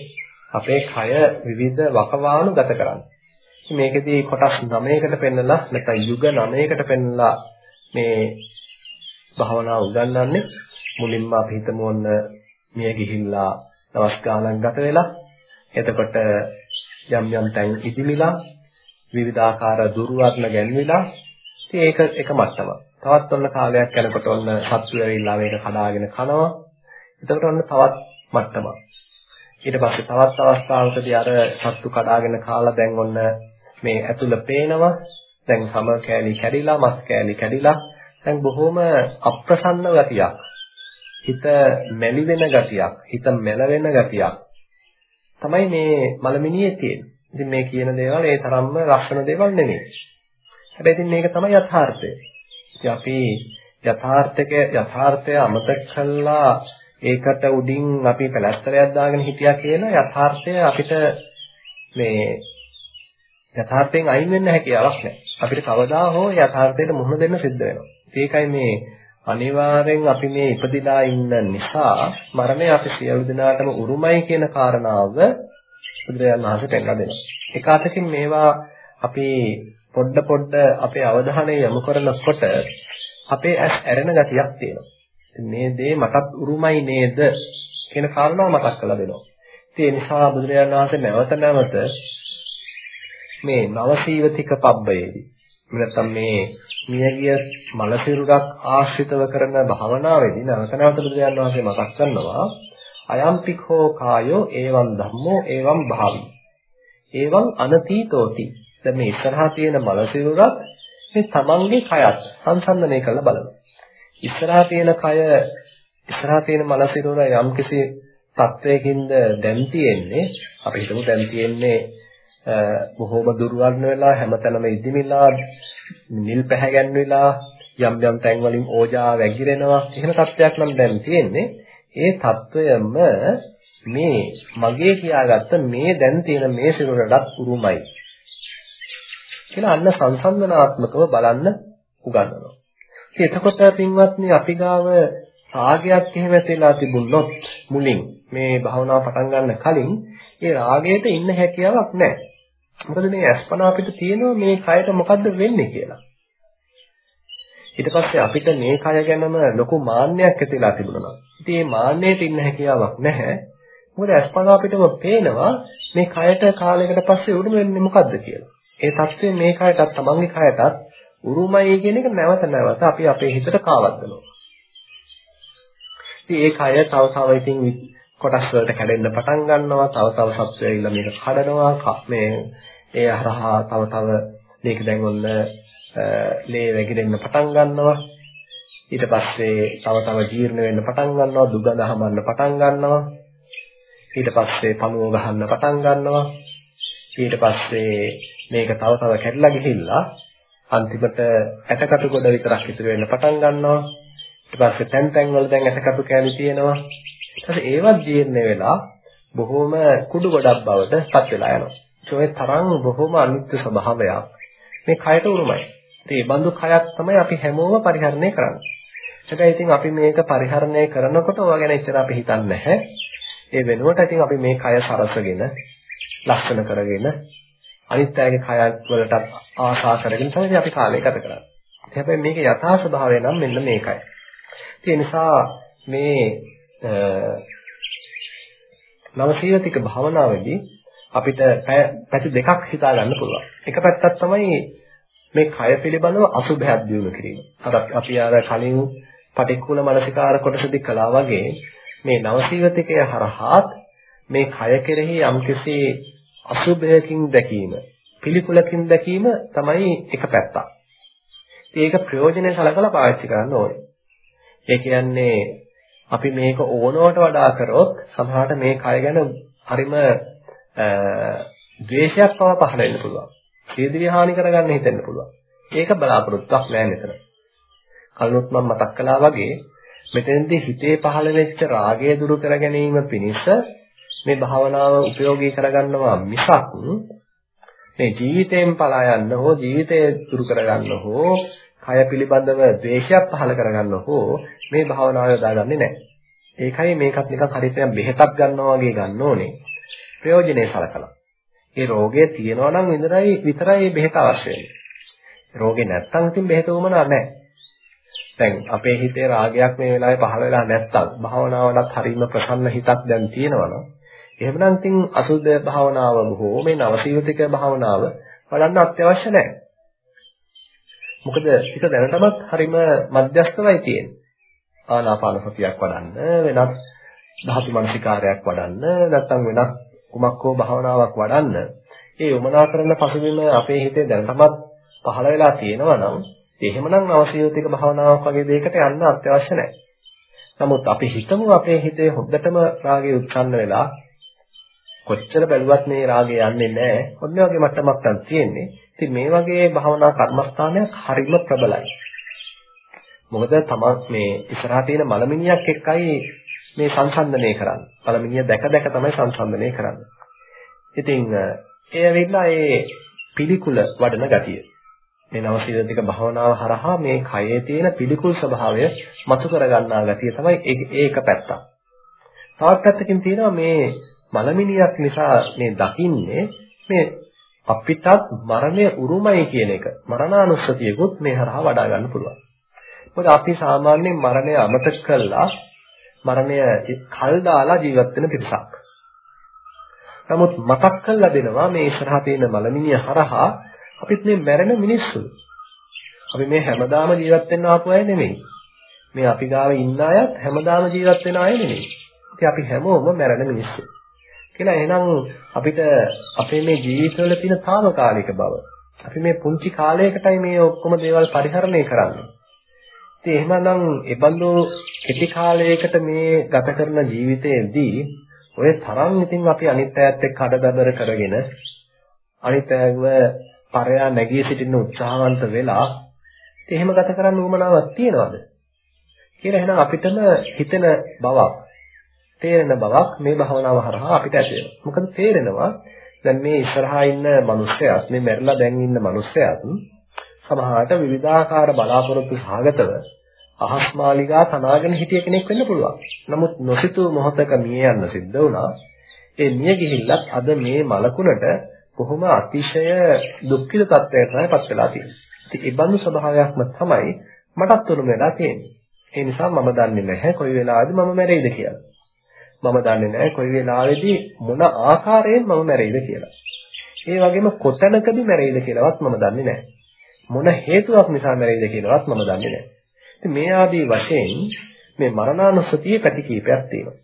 අපේ කය විවිධ වකවානු ගත කරන්නේ. මේකෙදී කොටස් 9කට පෙන්නලා නැත්නම් යුග 9කට පෙන්නලා මේ භාවනාව උගන්වන්නේ මුලින්ම අපි හිතමු ඔන්න මිය ගිහිල්ලා දවස් ගාණක් ගත වෙලා එතකොට යම් යම් තැන් ඉදිමිලා විවිධාකාර දුර්වර්ණ ගැන්විලා ඉතින් ඒක එක මට්ටමක්. තවත් ඔන්න කාලයක් යනකොට ඔන්න සත්තු ඇවිල්ලා මේක කඩාගෙන කනවා. එතකොට ඔන්න තවත් මට්ටමක්. ඊට පස්සේ තවත් අවස්ථාවකදී අර සත්තු කඩාගෙන කාලා දැන් ඔන්න මේ ඇතුළ පේනවා. දැන් සම කෑලි කැඩිලා, මස් කෑලි කැඩිලා දැන් බොහොම අප්‍රසන්න ගතියක්. හිත මැලි වෙන ගතියක්, හිත මැලවෙන ගතියක් තමයි මේ මලමිනියේ තියෙන්නේ. ඉතින් මේ කියන දේවල් ඒ තරම්ම ලක්ෂණ දේවල් නෙමෙයි. හැබැයි ඉතින් මේක තමයි යථාර්ථය. ඉතින් අපි යථාර්ථක යථාර්ථය අමතක කළා ඒකට උඩින් අපි පැලැස්තරයක් දාගෙන හිටියා කියලා යථාර්ථය අපිට මේ යථාර්ථයෙන් අයින් වෙන්න හැකියාවක් නැහැ. අපිට කවදා හෝ යථාර්ථයට මුහුණ දෙන්න සිද්ධ වෙනවා. ඒකයි මේ අනිවාර්යෙන් අපි මේ ඉපදිලා ඉන්න නිසා මරණය අපි සියලු දෙනාටම උරුමයි කියන කාරණාව බුදුරජාණන් වහන්සේ පෙන්නලා දෙනවා. එක අතකින් මේවා අපි පොඩ පොඩ අපේ අවධානය යොමු කරනකොට අපේ ඇස් ඇරෙන ගතියක් තියෙනවා. මේ දේ මටත් උරුමයි නේද කියන කාරණාව මතක් කරලා දෙනවා. ඉතින් ඒ නිසා බුදුරජාණන් වහන්සේ නැවත නැවත මේ නවසීවතික පබ්බයේදී නැත්නම් මේ මියගිය මලසිරුරක් ආශ්‍රිතව කරන භාවනාවේදී නැවත නැවත බුදුරජාණන් වහන්සේ මතක් කරනවා අයම්පිකෝ කායෝ එවං ධම්මෝ එවං භාවි. එවං අනතීතෝති. දැන් මේ ඉස්සරහා තියෙන මල සිරුරත් මේ තමන්ගේ කයත් සංසන්දනය කරලා බලමු. ඉස්සරහා තියෙන කය ඉස්සරහා තියෙන මල සිරුර යම්කිසි තත්වයකින්ද දැන් තියෙන්නේ අපි හිතමු දැන් තියෙන්නේ බොහෝම දුර්වර්ණ වෙලා හැමතැනම ඉදිමිලා නිල් පැහැ ගැන්විලා යම් යම් තැන් වලින් ඕජා වැగిරෙනවා එහෙම තත්ත්වයක් නම් දැන් තියෙන්නේ ඒ తত্ত্বයම මේ මගේ කියාගත්ත මේ දැන් තියෙන මේ සිරුරටත් උරුමයි කියලා අන්න සංසන්දනාත්මකව බලන්න උගන්වනවා. ඉතින් එතකොට පින්වත්නි අපි ගාව රාගයක් එහෙම ඇතිලා තිබුණොත් මුලින් මේ භාවනාව පටන් ගන්න කලින් ඒ රාගයට ඉන්න හැකියාවක් නැහැ. මොකද මේ අස්පනා අපිට තියෙනවා මේ කයට මොකද්ද වෙන්නේ කියලා. ඊට පස්සේ අපිට මේ කය ගැනම ලොකු මාන්නයක් ඇතිලා තිබුණා. ඉතින් මේ මාන්නයට ඉන්න හැකියාවක් නැහැ. මොකද අස්පනා අපිටම පේනවා මේ කයට කාලයකට පස්සේ උරුම වෙන්නේ මොකද්ද කියලා. ඒ தත්ත්වය මේ කයටත් තමන්ගේ කයටත් උරුමයි කියන එක නැවත නැවත අපි අපේ හිතට කාවද්දනවා. ඉතින් ඒ කය තව තව ඉතින් කොටස් වලට කැඩෙන්න පටන් ගන්නවා. තව තව සත්වය ඇවිල්ලා මේක කඩනවා. මේ ඒ හරහා තව තව මේක දැන් ඔන්න ලේ වැగిරෙන්න පටන් ගන්නවා. ඊට පස්සේ තව තව ජීර්ණ වෙන්න පටන් ගන්නවා, දුගඳ හමන්න පටන් ගන්නවා. ඊට පස්සේ පණුව ගහන්න පටන් ගන්නවා. ඊට පස්සේ මේක තව තව කැඩලා ගිහිල්ලා අන්තිමට ඇටකටු ගොඩ විතරක් ඉතුරු වෙන්න පටන් ගන්නවා. ඊට පස්සේ තැන් තැන් වල දැන් ඇටකටු කැලි තියෙනවා. ඊට පස්සේ ඒවත් ජීර්ණ වෙලා බොහොම කුඩු ගොඩක් බවට පත් වෙලා යනවා. ඒ තරම් බොහොම අනිත්‍ය ස්වභාවයක් මේ කයට උරුමයි. ඉතින් මේ බඳු කයක් තමයි අපි හැමෝම පරිහරණය කරන්නේ. හැබැයි ඉතින් අපි මේක පරිහරණය කරනකොට ඔය ගැන එච්චර අපි හිතන්නේ නැහැ. ඒ වෙනුවට ඉතින් අපි මේ කය සරසගෙන ලස්සන කරගෙන අනිත් අයගේ කය වලට ආශා කරගෙන තමයි අපි කාලය ගත කරන්නේ. හැබැයි මේකේ යථා ස්වභාවය නම් මෙන්න මේකයි. ඒ නිසා මේ නවසීවතික භාවනාවේදී අපිට පැති දෙකක් හිතා ගන්න පුළුවන්. එක පැත්තක් තමයි මේ කය පිළිබඳව අසුභයක් දියුණු කිරීම. අර අපි අර කලින් පටික්කුල මනසිකාර කොටසදී කළා වගේ මේ නවසීවතිකය හරහා මේ කය කෙරෙහි යම්කිසි අසුභයකින් දැකීම, පිළිකුලකින් දැකීම තමයි එක පැත්තක්. ඒක ප්‍රයෝජනෙ සලකලා පාවිච්චි කරන්න ඕනේ. ඒ කියන්නේ අපි මේක ඕනවට වඩා කරොත් සමහරට මේ කය ගැන හරිම ද්වේෂයක් පව පහළ වෙන්න පුළුවන්. ශීදවිය හානි කරගන්න හිතෙන්න පුළුවන්. ඒක බලාපොරොත්තුවක් නෑ මෙතන. කලිනුත් මම මතක් කළා වගේ මෙතෙන්දී හිතේ පහළ වෙච්ච රාගය දුරු කර ගැනීම පිණිස මේ භාවනාව ප්‍රයෝගී කරගන්නවා මිසක් මේ ජීවිතයෙන් පලා යන්න හෝ ජීවිතය දුරු කරගන්න හෝ කය පිළිබඳව ද්වේෂයක් පහළ කරගන්න හෝ මේ භාවනාව යොදාගන්නේ නැහැ. ඒකයි මේකත් නිකන් හරියට බෙහෙතක් ගන්නවා වගේ ගන්න ඕනේ. ප්‍රයෝජනේ සලකලා. ඒ රෝගය තියෙනවා නම් විතරයි විතරයි මේ බෙහෙත අවශ්‍ය වෙන්නේ. රෝගේ නැත්තම් ඉතින් බෙහෙත උමනා නැහැ. දැන් අපේ හිතේ රාගයක් මේ වෙලාවේ පහළ වෙලා නැත්තම් භාවනාවටත් හරීම ප්‍රසන්න හිතක් දැන් තියෙනවා නම් එහෙමනම් ඉතින් අසුද්ධ භාවනාව හෝ මේ නවසීවිතික භාවනාව වඩන්න අත්‍යවශ්‍ය නැහැ. මොකද ඒක දැනටමත් හරීම මධ්‍යස්තවයි තියෙන්නේ. ආනාපාන සතියක් වඩන්න වෙනත් ධාතු මනසිකාරයක් වඩන්න නැත්නම් වෙනත් කුමක් හෝ භාවනාවක් වඩන්න ඒ යොමනා කරන පසුබිම අපේ හිතේ දැනටමත් පහළ වෙලා තියෙනවා නම් එහෙමනම් නවසීවිතික භාවනාවක් වගේ දෙයකට යන්න අත්‍යවශ්‍ය නැහැ. නමුත් අපි හිතමු අපේ හිතේ හොද්දටම රාගය උත්සන්න වෙලා කොච්චර බැලුවත් මේ රාගය යන්නේ නැහැ. ඔන්න වගේ මට්ටමක් තමයි තියෙන්නේ. ඉතින් මේ වගේ භාවනා කර්මස්ථානයක් හරිම ප්‍රබලයි. මොකද තමන් මේ ඉස්සරහා තියෙන මලමිනියක් එක්කයි මේ සංසන්දනය කරන්නේ. මලමිනිය දැක දැක තමයි සංසන්දනය කරන්නේ. ඉතින් ඒ ඇවිල්ලා ඒ පිළිකුල වඩන ගතිය. මේ නවසීලතික භාවනාව හරහා මේ කයේ තියෙන පිළිකුල් ස්වභාවය මතු කරගන්නා ගතිය තමයි ඒක පැත්තක්. තවත් පැත්තකින් තියෙනවා මේ මලමිනියක් නිසා මේ දකින්නේ මේ අපිටත් මරණය උරුමයි කියන එක. මරණානුස්සතියකුත් මේ හරහා වඩා ගන්න පුළුවන්. මොකද අපි සාමාන්‍යයෙන් මරණය අමතක කළා මරණය කල් දාලා ජීවත් වෙන පිරිසක්. නමුත් මතක් කරලා දෙනවා මේ ඉස්සරහා තියෙන මලමිනිය හරහා අපිත් මේ මැරෙන මිනිස්සු. අපි මේ හැමදාම ජීවත් වෙන්න ආපු අය නෙමෙයි. මේ අපි ගාව ඉන්න අයත් හැමදාම ජීවත් වෙන අය නෙමෙයි. ඉතින් අපි හැමෝම මැරෙන මිනිස්සු. කියලා එහෙනම් අපිට අපේ මේ ජීවිතවල තියෙන తాවකාලික බව අපි මේ පුංචි කාලයකටයි මේ ඔක්කොම දේවල් පරිහරණය කරන්නේ. ඉතින් එහෙමනම් ඒබඳු කෙටි කාලයකට මේ ගත කරන ජීවිතයේදී ඔය තරම් ඉතින් අපි අනිත් අයත් එක්ක අඩබැබර කරගෙන අනිත් අයව පරයා නැගී සිටින්න උත්සාහවන්ත වෙලා එහෙම ගත කරන්න උවමනාවක් තියනවද කියලා එහෙනම් අපිටම හිතෙන බවක් තේරෙන බවක් මේ භවනාව හරහා අපිට ඇති වෙනවා. මොකද තේරෙනවා දැන් මේ ඉස්සරහා ඉන්න මිනිස්සයාත් මේ මැරිලා දැන් ඉන්න මිනිස්සයාත් සමහරට විවිධාකාර බලාපොරොත්තු සහගතව අහස්මාලිගා තනාගෙන හිටිය කෙනෙක් වෙන්න පුළුවන්. නමුත් නොසිතූ මොහතක මිය යන්න සිද්ධ වුණා. ඒ මිය ගිහිල්ලත් අද මේ මලකුණට කොහොම අතිශය දුක්ඛිත තත්ත්වයකට තමයි පත් වෙලා තියෙන්නේ. ඉතින් ඒ බඳු ස්වභාවයක්ම තමයි මටත් උරුම වෙලා තියෙන්නේ. ඒ නිසා මම දන්නේ නැහැ කොයි වෙලාවෙද මම මැරෙයිද කියලා. මම දන්නේ නැහැ කොයි වෙලාවෙදී මොන ආකාරයෙන් මම මැරෙයිද කියලා. ඒ වගේම කොතැනකදී මැරෙයිද කියලාවත් මම දන්නේ නැහැ. මොන හේතුවක් නිසා මැරෙයිද කියලාවත් මම දන්නේ නැහැ. ඉතින් මේ ආදී වශයෙන් මේ මරණානුස්සතියේ පැති කීපයක් තියෙනවා.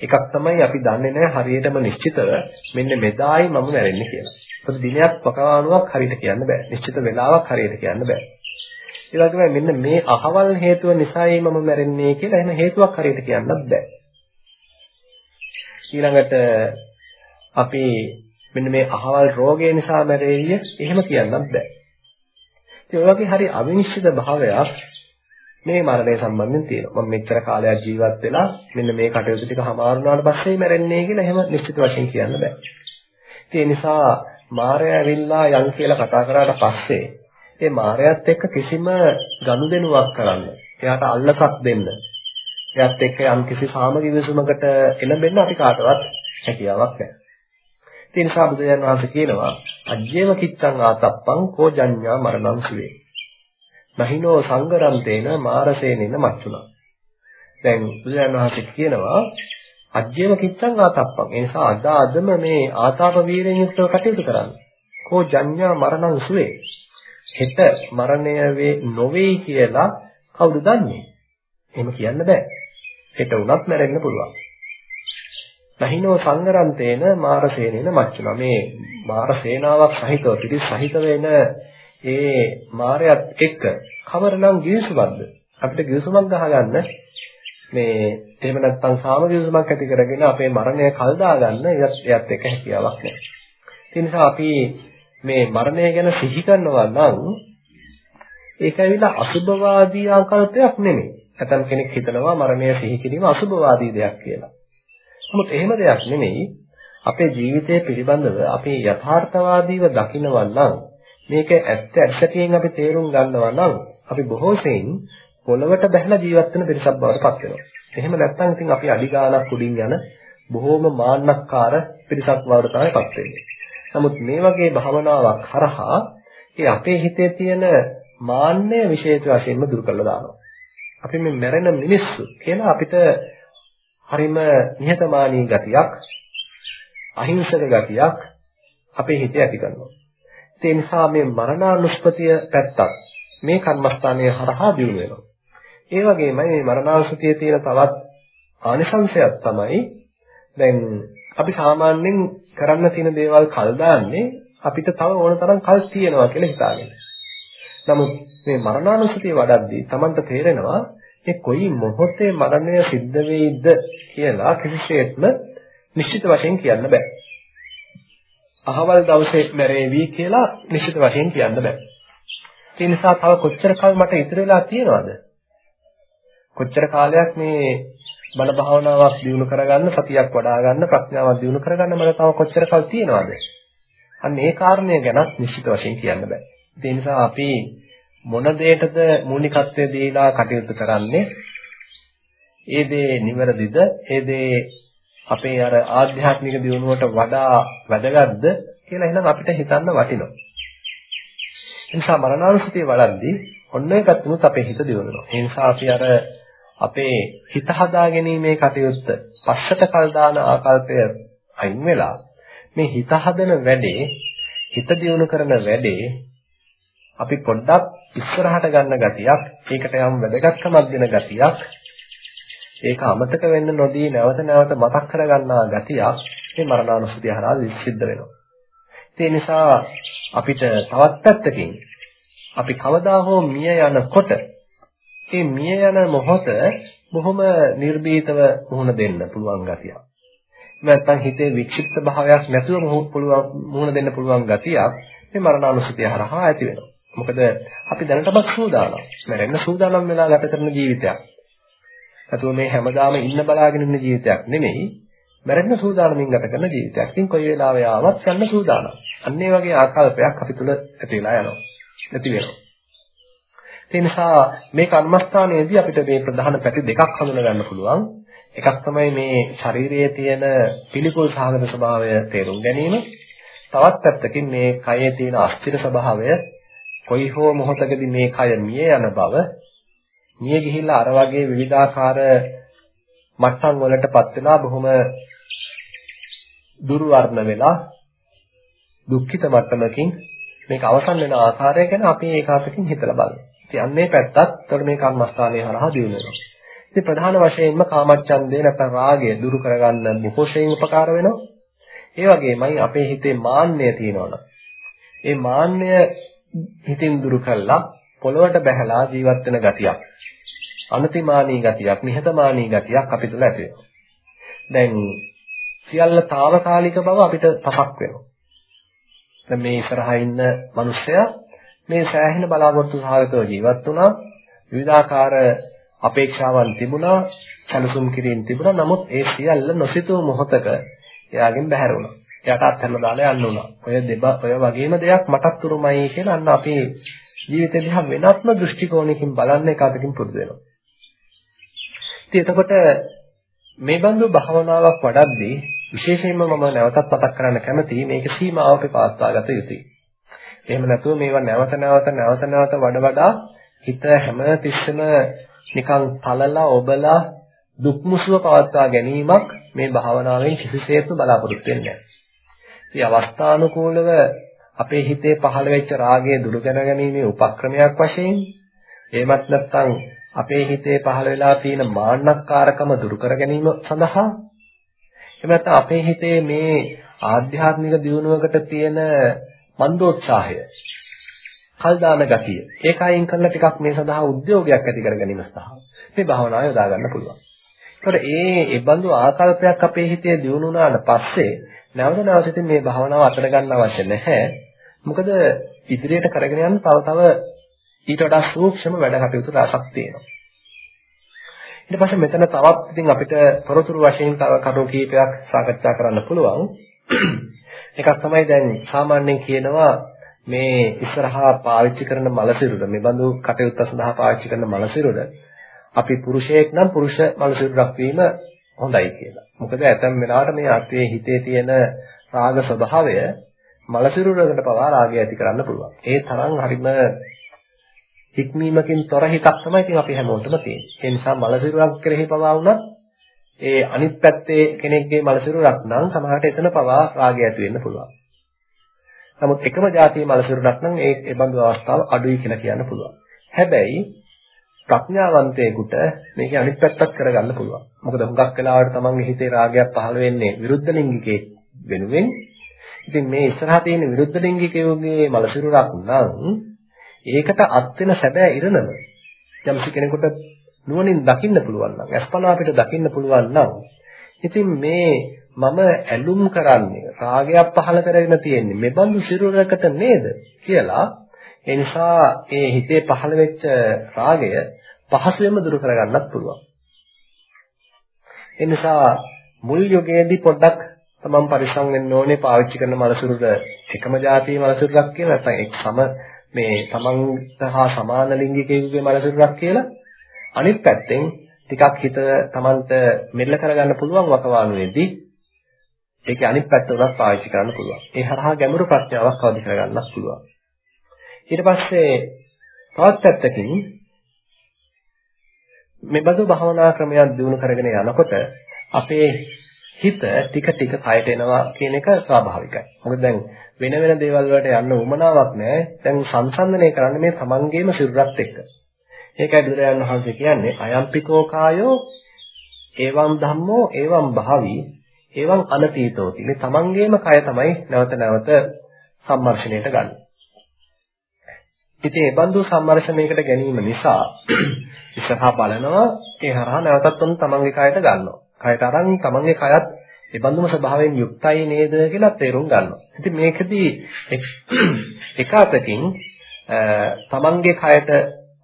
එකක් තමයි අපි දන්නේ නැහැ හරියටම නිශ්චිතව මෙන්න මෙදායි මම මැරෙන්නේ කියලා. ඒත් දිනයක් පකවානුවක් හරියට කියන්න බෑ. නිශ්චිත වෙලාවක් හරියට කියන්න බෑ. ඒ වගේම මෙන්න මේ අහවල් හේතුව නිසායි මම මැරෙන්නේ කියලා එහෙම හේතුවක් හරියට කියන්නත් බෑ. ඊළඟට අපි මෙන්න මේ අහවල් රෝගය නිසා මැරෙයිය එහෙම කියන්නත් බෑ. ඉතින් ඔය වගේ හරි අවිනිශ්චිත භාවයක් මේ මරණය සම්බන්ධයෙන් තියෙනවා. මම මෙච්චර කාලයක් ජීවත් වෙලා මෙන්න මේ කටයුතු ටික හමාරුනාට පස්සේ මැරෙන්නේ කියලා එහෙම නිශ්චිත වශයෙන් කියන්න බෑ. ඒ නිසා මායя ඇවිල්ලා යන් කියලා කතා කරාට පස්සේ ඒ මායයත් එක්ක කිසිම ගනුදෙනුවක් කරන්න, එයාට අල්ලසක් දෙන්න, එයාත් එක්ක යම් කිසි සාමගි විසුමකට එළඹෙන්න අපි කාටවත් හැකියාවක් නැහැ. ඒ නිසා බුදුරජාණන් වහන්සේ කියනවා අජ්ජේව කිච්ඡං ආතප්පං කෝ ජඤ්ඤා මරණං සුවේ. නහිනෝ සංගරන්තේන මාරසේනෙන මච්චුනා. දැන් බුදුරජාණන් වහන්සේ කියනවා අජ්ජේව කිච්ඡං ආතප්පං. ඒ නිසා අද අදම මේ ආතාප වීරයෙන් යුක්තව කටයුතු කරන්න. කෝ ජඤ්ඤා මරණං සුවේ. හෙට මරණය වේ නොවේයි කියලා කවුද දන්නේ? එහෙම කියන්න බෑ. හෙට වුණත් මැරෙන්න පුළුවන්. නහිනෝ සංගරන්තේන මාරසේනේන මච්චුනා මේ මාර සේනාවක් සහිතව පිටිස් සහිත වෙන ඒ මාරයත් එක්ක කවරනම් ගිවිසුමක්ද අපිට ගිවිසුමක් ගහගන්න මේ එහෙම නැත්නම් සාම ගිවිසුමක් ඇති කරගෙන අපේ මරණය කල් දාගන්න එයත් එක්ක හැකියාවක් නැහැ. ඒ නිසා අපි මේ මරණය ගැන සිහි කරනවා නම් ඒක ඇවිල්ලා අසුභවාදී ආකල්පයක් නෙමෙයි. ඇතම් කෙනෙක් හිතනවා මරණය සිහි කිරීම අසුභවාදී දෙයක් කියලා. නමුත් එහෙම දෙයක් නෙමෙයි. අපේ ජීවිතය පිළිබඳව අපි යථාර්ථවාදීව දකිනවා නම් මේක ඇත්ත ඇත්තටියෙන් අපි තේරුම් ගන්නවා නම් අපි බොහෝ සෙයින් පොළවට බැහැලා ජීවත් වෙන පිරිසක් බවට පත් වෙනවා. එහෙම නැත්නම් ඉතින් අපි අඩි ගාණක් උඩින් යන බොහෝම මාන්නක්කාර පිරිසක් බවට තමයි පත් වෙන්නේ. නමුත් මේ වගේ භාවනාවක් හරහා ඒ අපේ හිතේ තියෙන මාන්නය විශේෂ වශයෙන්ම දුරු කරලා දානවා. අපි මේ මැරෙන මිනිස්සු කියලා අපිට හරිම නිහතමානී ගතියක් අහිංසක ගතියක් අපේ හිතේ ඇති කරනවා. ඒ නිසා මේ මරණානුස්පතිය පැත්තක් මේ කර්මස්ථානයේ හරහා දිනු වෙනවා. ඒ වගේමයි මේ මරණානුස්පතියේ තියෙන තවත් ආනිසංශයක් තමයි දැන් අපි සාමාන්‍යයෙන් කරන්න තියෙන දේවල් කල් දාන්නේ අපිට තව ඕන තරම් කල් තියෙනවා කියලා හිතාගෙන. නමුත් මේ මරණානුස්සතිය වඩද්දී Tamanට තේරෙනවා මේ කොයි මොහොතේ මරණය සිද්ධ වෙයිද කියලා කිසිසේත්ම නිශ්චිත වශයෙන් කියන්න බෑ. අහවල් දවසේ මැරේවි කියලා නිශ්චිත වශයෙන් කියන්න බෑ. ඒ නිසා තව කොච්චර කල් මට ඉතුරු වෙලා තියෙනවද? කොච්චර කාලයක් මේ බල භාවනාවක් දිනු කරගන්න සතියක් වඩා ගන්න ප්‍රඥාවක් දිනු කරගන්න මට තව කොච්චර කල් තියෙනවද? අන්න ඒ කාරණය ගැන නිශ්චිත වශයෙන් කියන්න බෑ. ඒ නිසා අපි මොන දෙයකටද මූලිකත්වය දීලා කටයුතු කරන්නේ? ඒ දේ නිවැරදිද? ඒ දේ අපේ අර ආධ්‍යාත්මික දියුණුවට වඩා වැදගත්ද කියලා එහෙනම් අපිට හිතන්න වටිනවා. ඒ නිසා මරණානුස්සතිය වඩද්දී ඔන්න ඒ පැත්තනොත් අපේ හිත දියුණුනවා. ඒ නිසා අපි අර අපේ හිත හදා ගැනීමේ කටයුත්ත පස්සට කල් දාන ආකල්පය අයින් වෙලා මේ හිත හදන වැඩේ හිත දියුණු කරන වැඩේ අපි පොඩ්ඩක් ඉස්සරහට ගන්න ගතියක් ඒකට යම් වැදගත්කමක් දෙන ගතියක් ඒක අමතක වෙන්න නොදී නැවත නැවත මතක් කරගන්නා ගතියක් මේ මරණානුස්සතිය හරහා සිද්ධ වෙනවා. ඒ නිසා අපිට තවත් පැත්තකින් අපි කවදා හෝ මිය යනකොට මේ මිය යන මොහොත බොහොම නිර්භීතව මුහුණ දෙන්න පුළුවන් ගතියක්. නැත්නම් හිතේ වික්ෂිප්ත භාවයක් නැතුව පුළුවන් මුහුණ දෙන්න පුළුවන් ගතියක් මේ මරණානුස්සතිය හරහා ඇති වෙනවා. මොකද අපි දැනටමත් සූදානම්. මැරෙන්න සූදානම් වෙලා ගත කරන ජීවිතයක්. නැතුව මේ හැමදාම ඉන්න බලාගෙන ඉන්න ජීවිතයක් නෙමෙයි. මැරෙන්න සූදානමින් ගත කරන ජීවිතයක්. ඉතින් කොයි වෙලාවෙ ආවත් යන්න සූදානම්. අන්න ඒ වගේ ආකල්පයක් අපි තුල ඇති වෙලා යනවා. ඇති වෙනවා. ඒ නිසා මේ කර්මස්ථානයේදී අපිට මේ ප්‍රධාන පැති දෙකක් හඳුනා ගන්න පුළුවන්. එකක් තමයි මේ ශරීරයේ තියෙන පිළිකුල් සහගත ස්වභාවය තේරුම් ගැනීම. තවත් පැත්තකින් මේ කයේ තියෙන අස්තිර ස්වභාවය කොයි හෝ මොහොතකදී මේ කය මිය යන බව මිය ගිහිල්ලා අර වගේ විවිධාකාර මට්ටම් වලටපත් වෙලා බොහොම දුර්වර්ණ වෙලා දුක්ඛිත මට්ටමකින් මේක අවසන් වෙන ආකාරය ගැන අපි ඒකාතකින් හිතලා බලමු. ඉතින් අන්නේ පැත්තත් උතර මේ කර්මස්ථානයේ හරහා දියුණු වෙනවා. ඉතින් ප්‍රධාන වශයෙන්ම කාමච්ඡන්දේ නැත්නම් රාගය දුරු කරගන්න බොහෝ ශේන් උපකාර වෙනවා. ඒ වගේමයි අපේ හිතේ මාන්නය තියෙනවනේ. ඒ මාන්නය හිතින් දුරු කළා පොළොවට බැහැලා ජීවත් වෙන ගතියක්. අනතිමානී ගතියක්, නිහතමානී ගතියක් අපි තුල ඇති වෙනවා. දැන් සියල්ල తాවකාලික බව අපිට පසක් වෙනවා. දැන් මේ ඉස්සරහා ඉන්න මිනිස්සයා මේ සෑහෙන බලාපොරොත්තු සහගතව ජීවත් වුණා. විවිධාකාර අපේක්ෂාවන් තිබුණා, සැලසුම් කිරීම තිබුණා. නමුත් ඒ සියල්ල නොසිතූ මොහොතක එයාගෙන් බැහැර වුණා. එයාට අත්හැරලා දාලා යන්න උනා. ඔය දෙබ ඔය වගේම දෙයක් මටත් උරුමයි කියලා අන්න අපේ ජීවිතේ දිහා වෙනත්ම දෘෂ්ටි කෝණයකින් බලන්න එක අතකින් පුරුදු වෙනවා. ඉතින් එතකොට මේ බඳු භාවනාවක් වඩද්දී විශේෂයෙන්ම මම නැවතත් මතක් කරන්න කැමතියි මේක සීමාවක පවත්වා ගත යුතුයි. එහෙම නැතුව මේවා නැවත නැවත නැවත නැවත වඩ වඩා හිත හැම තිස්සෙම නිකන් තලලා ඔබලා දුක්මුසුව පවත්වා ගැනීමක් මේ භාවනාවෙන් කිසිසේත්ම බලාපොරොත්තු වෙන්නේ නැහැ. ඉතින් අවස්ථානුකූලව අපේ හිතේ පහළ වෙච්ච රාගය දුරු කරගැනීමේ උපක්‍රමයක් වශයෙන් එහෙමත් නැත්නම් අපේ හිතේ පහළ වෙලා තියෙන මාන්නක්කාරකම දුරු කර ගැනීම සඳහා එහෙම අපේ හිතේ මේ ආධ්‍යාත්මික දියුණුවකට තියෙන මන්දෝත්සාහය කල් දාන ගතිය ඒක අයින් කරලා ටිකක් මේ සඳහා උද්‍යෝගයක් ඇති කර ගැනීම සඳහා මේ භාවනාව යොදා ගන්න පුළුවන්. ඒතකොට ඒ ඒ බඳු ආකල්පයක් අපේ හිතේ දියුණු වුණාට පස්සේ නැවත නැවත ඉතින් මේ භාවනාව අතර ගන්න අවශ්‍ය නැහැ. මොකද ඉදිරියට කරගෙන යන තව තව ඊට වඩා සූක්ෂම වැඩ කටයුතු රාශක් තියෙනවා. ඊට පස්සේ මෙතන තවත් ඉතින් අපිට තොරතුරු වශයෙන් තව කරුණු කීපයක් සාකච්ඡා කරන්න පුළුවන්. එකක් තමයි දැන් සාමාන්‍යයෙන් කියනවා මේ ඉස්සරහා පාවිච්චි කරන මල සිරුර මේ බඳු කටයුත්ත සඳහා පාවිච්චි කරන මල සිරුර අපි පුරුෂයෙක් නම් පුරුෂ මල සිරුරක් වීම හොඳයි කියලා. මොකද ඇතැම් වෙලාවට මේ අපේ හිතේ තියෙන රාග ස්වභාවය මල සිරුරකට පවා රාගය ඇති කරන්න පුළුවන්. ඒ තරම් හරිම හික්මීමකින් තොර හිතක් තමයි ඉතින් අපි හැමෝටම තියෙන්නේ. ඒ නිසා මල සිරුරක් කෙරෙහි පවා වුණත් ඒ අනිත් පැත්තේ කෙනෙක්ගේ මල සිරුරක් නම් සමහරට එතන පවා රාගය ඇති වෙන්න පුළුවන්. නමුත් එකම જાතියේ මල සිරුරක් නම් ඒ ඒ බඳු අවස්ථාව අඩුයි කියලා කියන්න පුළුවන්. හැබැයි ප්‍රඥාවන්තයෙකුට මේකේ අනිත් පැත්තත් කරගන්න පුළුවන්. මොකද හුඟක් වෙලාවට තමන්ගේ හිතේ රාගයක් පහළ වෙන්නේ විරුද්ධ ලිංගිකයෙක් වෙනුවෙන්. ඉතින් මේ ඉස්සරහා තියෙන විරුද්ධ ලිංගිකයෙකුගේ මල සිරුරක් නම් ඒකට අත් වෙන සැබෑ ඉරණම යම්සි කෙනෙකුට නුවණින් දකින්න පුළුවන් නම් අස්පනා අපිට දකින්න පුළුවන් නම් ඉතින් මේ මම ඇලුම් කරන්නේ රාගයක් පහළ කරගෙන තියෙන්නේ මේ බඳු සිරුරකට නේද කියලා ඒ නිසා ඒ හිතේ පහළ වෙච්ච රාගය පහසුවෙන්ම දුරු කරගන්නත් පුළුවන්. ඒ නිසා මුල් යුගයේදී පොඩ්ඩක් තමන් පරිස්සම් වෙන්න ඕනේ පාවිච්චි කරන මලසුරුද එකම જાතියේ මලසුරුක් කියලා නැත්නම් එක් සම මේ තමන්ට හා සමාන ලිංගිකයෙකුගේ මනසුරක් කියලා අනිත් පැත්තෙන් ටිකක් හිත තමන්ට මෙල්ල කරගන්න පුළුවන් වකවානුවේදී ඒකේ අනිත් පැත්ත උනත් පාවිච්චි කරන්න පුළුවන්. ඒ හරහා ගැඹුරු ප්‍රඥාවක් අවදි කරගන්නත් පුළුවන්. ඊට පස්සේ තවත් පැත්තකින් මේ බඳු භවනා ක්‍රමයක් දිනු කරගෙන යනකොට අපේ හිත ටික ටික කයට එනවා කියන එක ස්වාභාවිකයි. මොකද දැන් වෙන වෙන දේවල් වලට යන්න උවමනාවක් නැහැ. දැන් සංසන්දනය කරන්න මේ තමන්ගේම සිරුරත් එක්ක. ඒකයි බුදුරජාණන් වහන්සේ කියන්නේ අයම්පිකෝ කායෝ එවං ධම්මෝ එවං භාවි එවං අනතීතෝති. මේ තමන්ගේම කය තමයි නැවත නැවත සම්මර්ෂණයට ගන්න. ඉතින් ඒ බඳු සම්මර්ෂණයකට ගැනීම නිසා ඉස්සරහා බලනවා ඒ හරහා නැවතත් උන් තමන්ගේ කයට ගන්නවා. කයට අරන් තමන්ගේ කයත් ඒ බඳුම ස්වභාවයෙන් යුක්තයි නේද කියලා තේරුම් ගන්නවා. ඉතින් මේකදී එක අතකින් තමන්ගේ කයට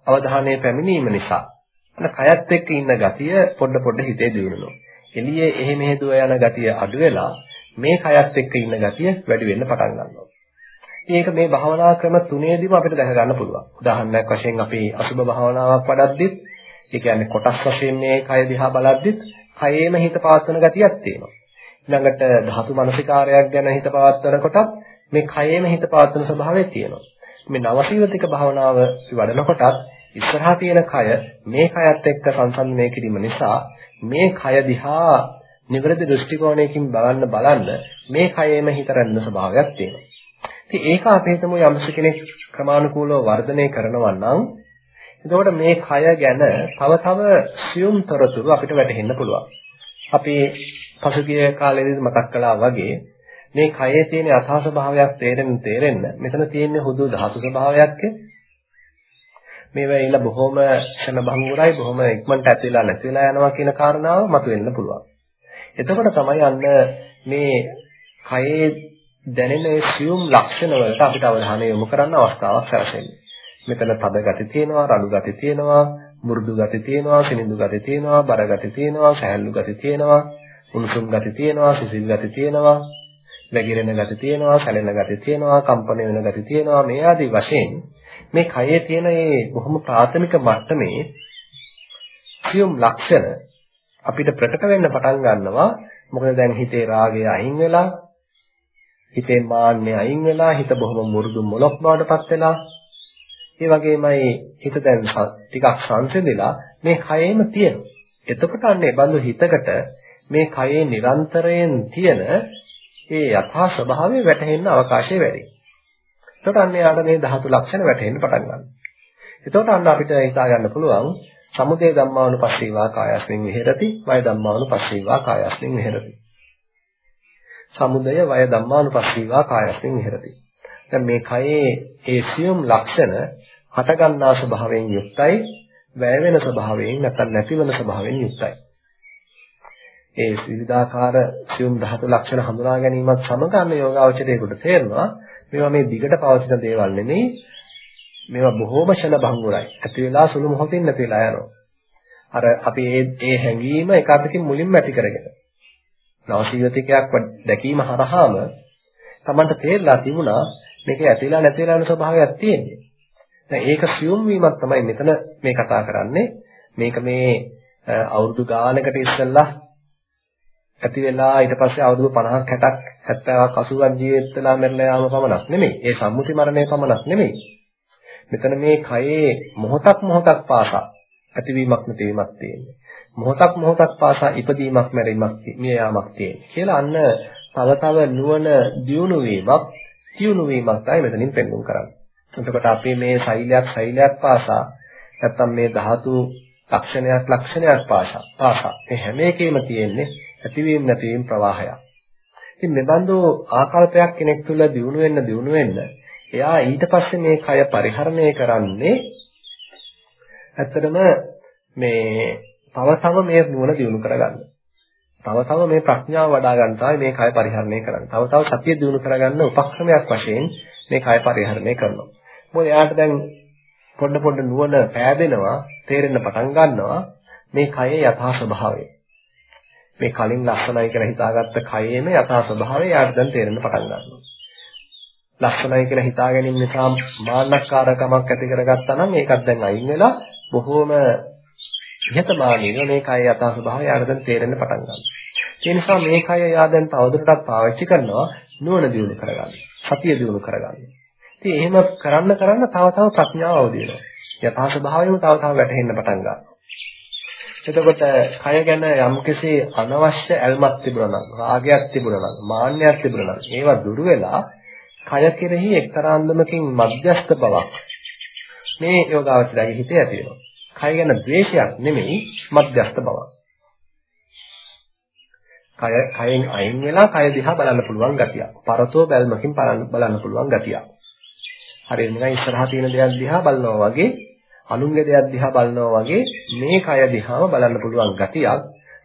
අවධානය පැමිණීම නිසා අන්න කයත් එක්ක ඉන්න ගතිය පොඩ පොඩ හිතේ දියුණුනවා. එළියේ එහෙ මෙහෙ දුව යන ගතිය අඩු වෙලා මේ කයත් එක්ක ඉන්න ගතිය වැඩි වෙන්න පටන් ගන්නවා. මේක මේ භාවනා ක්‍රම තුනේදීම අපිට දැක ගන්න පුළුවන්. උදාහරණයක් වශයෙන් අපි අසුබ භාවනාවක් වඩද්දිත්, ඒ කියන්නේ කොටස් වශයෙන් මේ කය දිහා බලද්දිත්, කයේම හිත පවත්වන ගතියක් තියෙනවා. ඊළඟට ධාතු මනසිකාරයක් ගැන හිත පවත්වනකොටත් මේ කයේම හිත පවත්වන ස්වභාවය තියෙනවා. මේ නවසීවතික භාවනාව වඩනකොටත් ඉස්සරහා තියෙන කය මේ කයත් එක්ක සංසන්දනය කිරීම නිසා මේ කය දිහා නිවැරදි දෘෂ්ටි කෝණයකින් බලන්න බලන්න මේ කයේම හිත රැඳෙන ස්වභාවයක් තියෙනවා. ඉතින් ඒක අපි හිතමු යම්ස කෙනෙක් ක්‍රමානුකූලව වර්ධනය කරනවා නම් එතකොට මේ කය ගැන තව තව සියුම් තොරතුරු අපිට වැටහෙන්න පුළුවන්. අපි පසුගිය කාලේදී මතක් කළා වගේ මේ කයේ තියෙන යථා ස්වභාවයක් තේරෙන්න තේරෙන්න මෙතන තියෙන හුදු ධාතු ස්වභාවයක් මේවා ඉල බොහොම ක්ෂණ භංගුරයි බොහොම ඉක්මනට ඇතිලා නැතිලා යනවා කියන කාරණාව මතුවෙන්න පුළුවන්. එතකොට තමයි අන්න මේ කයේ දැනෙන ඒ සියුම් ලක්ෂණ වලට අපිට අවධානය යොමු කරන්න අවස්ථාවක් සැලසෙන්නේ. මෙතන තද ගති තියෙනවා, රළු ගති තියෙනවා, මුරුදු ගති තියෙනවා, සිනිඳු ගති තියෙනවා, බර ගති තියෙනවා, සහැල්ලු ගති තියෙනවා, උණුසුම් ගති තියෙනවා, සිසිල් ගති තියෙනවා. වැగిරෙන ගති තියෙනවා, සැලෙන ගති තියෙනවා, කම්පන වෙන ගති තියෙනවා. මේ ආදී වශයෙන් මේ කයේ තියෙන මේ බොහොම ප්‍රාථමික මට්ටමේ සියුම් ලක්ෂණ අපිට ප්‍රකට වෙන්න පටන් ගන්නවා. මොකද දැන් හිතේ රාගය අයින් වෙලා, හිතේ මාන්නය අයින් වෙලා, හිත බොහොම මුරුදු මොලොක් බවටපත් වෙලා, ඒ වගේමයි හිත දැන් ටිකක් සංසිඳිලා මේ කයෙම තියෙනවා. එතකොට අන්නේ බඳු හිතකට මේ කයේ නිරන්තරයෙන් තියෙන ඒ යථා ස්වභාවය වැටහෙන්න අවකාශය වැඩි. එතකොට අන්න යාට මේ ධාතු ලක්ෂණ වැටහෙන්න පටන් ගන්නවා. එතකොට අන්න අපිට හිතා ගන්න පුළුවන් සමුදේ ධම්මානුපස්සීවා කායස්මින් විහෙරති වය ධම්මානුපස්සීවා කායස්මින් විහෙරති. සමුදය වය ධම්මානුපස්සීවා කායස්මින් විහෙරති. දැන් මේ කයේ ඒ සියුම් ලක්ෂණ හටගන්නා ස්වභාවයෙන් යුක්තයි වැය වෙන ස්වභාවයෙන් නැත්නම් නැතිවන ස්වභාවයෙන් යුක්තයි. ඒ විවිධාකාර සියුම් ධාතු ලක්ෂණ හඳුනා ගැනීමත් සමග අන්න යෝගාවචරයේකට තේරෙනවා මේවා මේ දිගට පවතින දේවල් නෙමෙයි මේවා බොහෝම ෂණ භංගුරයි ඇති වෙලා සුළු මොහොතින් නැති වෙලා යනවා අර අපි ඒ ඒ හැඟීම එක අතකින් මුලින්ම ඇති කරගෙන නවසීවතිකයක් දැකීම හරහාම Tamanට තේරලා තිබුණා මේක ඇතිලා නැතිලා යන ස්වභාවයක් තියෙන්නේ දැන් ඒක සියුම් වීමක් තමයි මෙතන මේ කතා කරන්නේ මේක මේ අවුරුදු ගානකට ඉස්සෙල්ලා ඇති වෙලා ඊට පස්සේ අවුරුදු 50ක් 60ක් 70ක් 80ක් ජීවත් වෙලා මැරලා යාම පමණක් නෙමෙයි. ඒ සම්මුති මරණය පමණක් නෙමෙයි. මෙතන මේ කයේ මොහොතක් මොහොතක් පාසා ඇතිවීමක් නැතිවීමක් තියෙන්නේ. මොහොතක් මොහොතක් පාසා ඉපදීමක් මැරීමක් මිය යාමක් තියෙන්නේ. කියලා අන්න තව තව නුවණ දියුණු වීමක්, තියුණු වීමක් තමයි මෙතනින් පෙන්වුම් කරන්නේ. එතකොට අපි මේ ශෛලයක් ශෛලයක් පාසා නැත්තම් මේ ධාතු ලක්ෂණයක් ලක්ෂණයක් පාසා පාසා මේ හැම එකෙම තියෙන්නේ ඇතිවීම නැතිවීම ප්‍රවාහයක්. ඉතින් මෙබඳු ආකල්පයක් කෙනෙක් තුළ දියුණු වෙන්න දියුණු වෙන්න එයා ඊට පස්සේ මේ කය පරිහරණය කරන්නේ ඇත්තටම මේ තව තව මේ නුවණ දියුණු කරගන්න. තව තව මේ ප්‍රඥාව වඩා ගන්න තමයි මේ කය පරිහරණය කරන්නේ. තව තව සතිය දියුණු කරගන්න උපක්‍රමයක් වශයෙන් මේ කය පරිහරණය කරනවා. මොකද එයාට දැන් පොඩ පොඩ නුවණ පෑදෙනවා, තේරෙන්න පටන් ගන්නවා මේ කයේ යථා ස්වභාවය. මේ කලින් ලස්සනයි කියලා හිතාගත්ත කයේම යථා ස්වභාවය යාට දැන් තේරෙන්න පටන් ගන්නවා. ලස්සනයි කියලා හිතා ගැනීම නිසා මාන්නකාරකමක් ඇති කරගත්තා නම් ඒකත් දැන් අයින් වෙලා බොහෝම ඉහතමානීව මේ කය යථා ස්වභාවය යාට දැන් තේරෙන්න පටන් ගන්නවා. ඒ නිසා මේ කය යා දැන් තවදුරටත් පාවිච්චි කරනවා නුවණ දියුණු කරගන්න. සතිය දියුණු කරගන්න. ඉතින් එහෙම කරන්න කරන්න තව තව ප්‍රඥාව අවදි වෙනවා. යථා ස්වභාවයම තව තව වැටහෙන්න පටන් ගන්නවා. එතකොට කය ගැන යම්කිසි අනවශ්‍ය ඇල්මක් තිබුණා නම් රාගයක් තිබුණා නම් මාන්නයක් තිබුණා නම් ඒවා දුරු වෙලා කය කෙරෙහි එක්තරා අන්දමකින් මධ්‍යස්ත බවක් මේ යෝගාවචරයේ හිතේ ඇති වෙනවා. කය ගැන ද්වේෂයක් නෙමෙයි මධ්‍යස්ත බවක්. කය කයෙන් අයින් වෙලා කය දිහා බලන්න පුළුවන් ගතියක්. පරතෝ බැල්මකින් බලන්න පුළුවන් ගතියක්. හරියට නිකන් ඉස්සරහා තියෙන දේක් දිහා බලනවා වගේ අනුන්ගේ දෙයක් දිහා බලනවා වගේ මේ කය දිහාම බලන්න පුළුවන් ගතියක්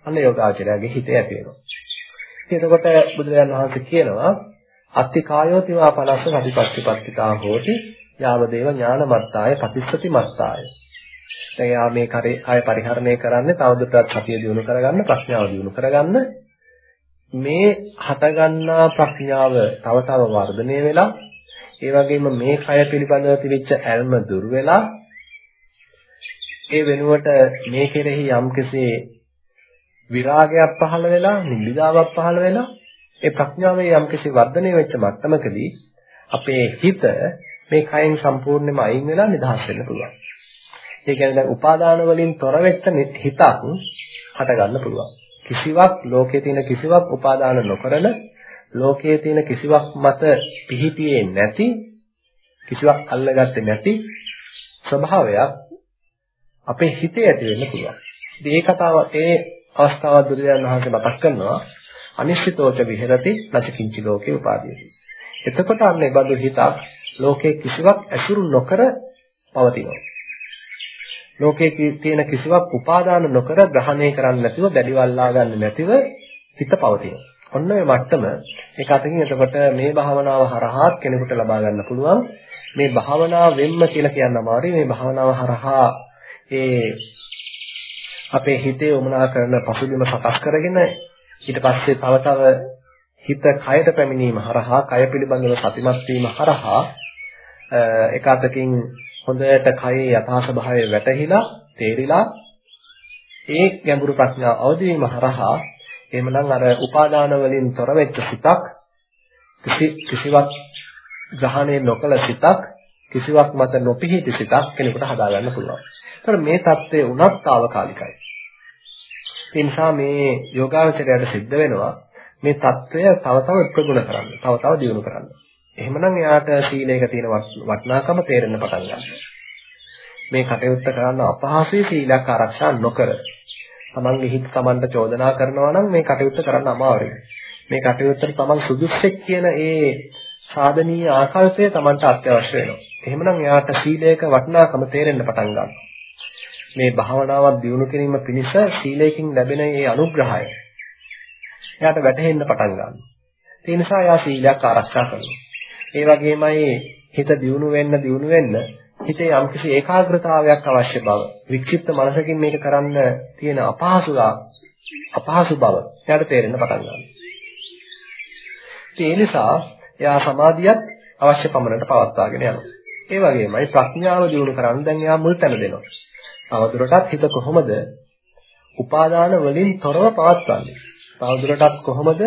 අන්න යෝගාචරයාගේ හිතේ ඇති වෙනවා. ඉතින් එතකොට බුදුරජාණන් වහන්සේ කියනවා අත්ති කායෝති වා පනස්ස සතිපත්තිපත්තිතා හෝති යාවදේව ඥානමත්තාය පතිස්සති මත්තාය. දැන් යා මේ කය පරිහරණය කරන්නේ තවදුරටත් සතිය දිනු කරගන්න ප්‍රඥාව දිනු කරගන්න මේ හටගන්නා ප්‍රඥාව තව තව වර්ධනය වෙලා ඒ වගේම මේ කය පිළිබඳව තිබිච්ච ඇල්ම දුර වෙලා ඒ වෙනුවට මේ කෙරෙහි යම්කිසි විරාගයක් පහළ වෙලා නිබ්බිදාවක් පහළ වෙලා ඒ ප්‍රඥාවේ යම්කිසි වර්ධනය වෙච්ච මට්ටමකදී අපේ හිත මේ කයෙන් සම්පූර්ණයෙන්ම අයින් වෙලා නිදහස් වෙන්න පුළුවන්. ඒ කියන්නේ දැන් උපාදාන වලින් තොර වෙච්ච හිතක් හට ගන්න පුළුවන්. කිසිවක් ලෝකයේ තියෙන කිසිවක් උපාදාන නොකරන ලෝකයේ තියෙන කිසිවක් මත පිහිටියේ නැති කිසිවක් අල්ලගත්තේ නැති ස්වභාවයක් අපේ හිතේ ඇති වෙන්න පුළුවන්. ඉතින් ඒ කතාව ඒ අවස්ථාව බුදුරජාණන් වහන්සේ මතක් කරනවා අනිශ්චිතෝච විහෙරති නචකින්චි ලෝකේ උපාදීයති. එතකොට අන්න ඒ බඳු හිතක් ලෝකේ කිසිවක් ඇසුරු නොකර පවතිනවා. ලෝකයේ තියෙන කිසිවක් උපාදාන නොකර ග්‍රහණය කරන්නේ නැතිව දැඩිවල්ලා ගන්න නැතිව හිත පවතිනවා. ඔන්න ඔය මට්ටම ඒක අතකින් එතකොට මේ භාවනාව හරහා කෙනෙකුට ලබා ගන්න පුළුවන්. මේ භාවනාව වෙන්න කියලා කියන්න අමාරුයි. මේ භාවනාව හරහා ඒ අපේ හිතේ උමනා කරන පසුබිම සකස් කරගෙන ඊට පස්සේ තව තව හිත කයට පැමිණීම හරහා කය පිළිබඳව සතිමත් වීම හරහා එක අතකින් හොඳට කයේ යථා ස්වභාවය වැටහිලා තේරිලා ඒ ගැඹුරු ප්‍රඥා අවදි වීම හරහා එහෙමනම් අර උපාදාන වලින් තොර වෙච්ච සිතක් කිසි කිසිවක් ග්‍රහණය නොකළ සිතක් කිසිවක් මත නොපිහිටි සිතක් කෙනෙකුට හදාගන්න පුළුවන්. ඒතර මේ தත්ත්වය උනත් తాවකාලිකයි. ඒ නිසා මේ යෝගාවචරයට සිද්ධ වෙනවා මේ தත්ත්වය තව තව ප්‍රගුණ කරන්න, තව තව දියුණු කරන්න. එහෙමනම් එයාට සීලයක තියෙන වටිනාකම තේරෙන්න පටන් ගන්නවා. මේ කටයුත්ත කරන්න අපහසුයි සීලයක් ආරක්ෂා නොකර. තමන්ගේ හිත තමන්ට චෝදනා කරනවා නම් මේ කටයුත්ත කරන්න අමාරුයි. මේ කටයුත්තට තමන් සුදුස්සෙක් කියන ඒ සාධනීය ආකල්පය තමන්ට අත්‍යවශ්‍ය වෙනවා. එහෙමනම් එයාට සීලයක වටිනාකම තේරෙන්න පටන් ගන්නවා. මේ භාවනාවක් දියුණු කිරීම පිණිස සීලයෙන් ලැබෙන මේ අනුග්‍රහය එයාට වැටහෙන්න පටන් ගන්නවා. ඒ නිසා එයා සීලයක් ආරක්ෂා කරනවා. ඒ වගේමයි හිත දියුණු වෙන්න දියුණු වෙන්න හිතේ යම්කිසි ඒකාග්‍රතාවයක් අවශ්‍ය බව වික්ෂිප්ත මනසකින් මේක කරන්න තියෙන අපහසුතා අපහසු බව එයාට තේරෙන්න පටන් ගන්නවා. ඒ නිසා එයා සමාධියත් අවශ්‍ය පමණට පවත්වාගෙන යනවා. ඒ වගේමයි ප්‍රඥාව දියුණු කරන්න දැන් එයා මුල් තැන දෙනවා. තවදුරටත් හිත කොහොමද උපාදාන වලින් තොරව පවත්වන්නේ? තවදුරටත් කොහොමද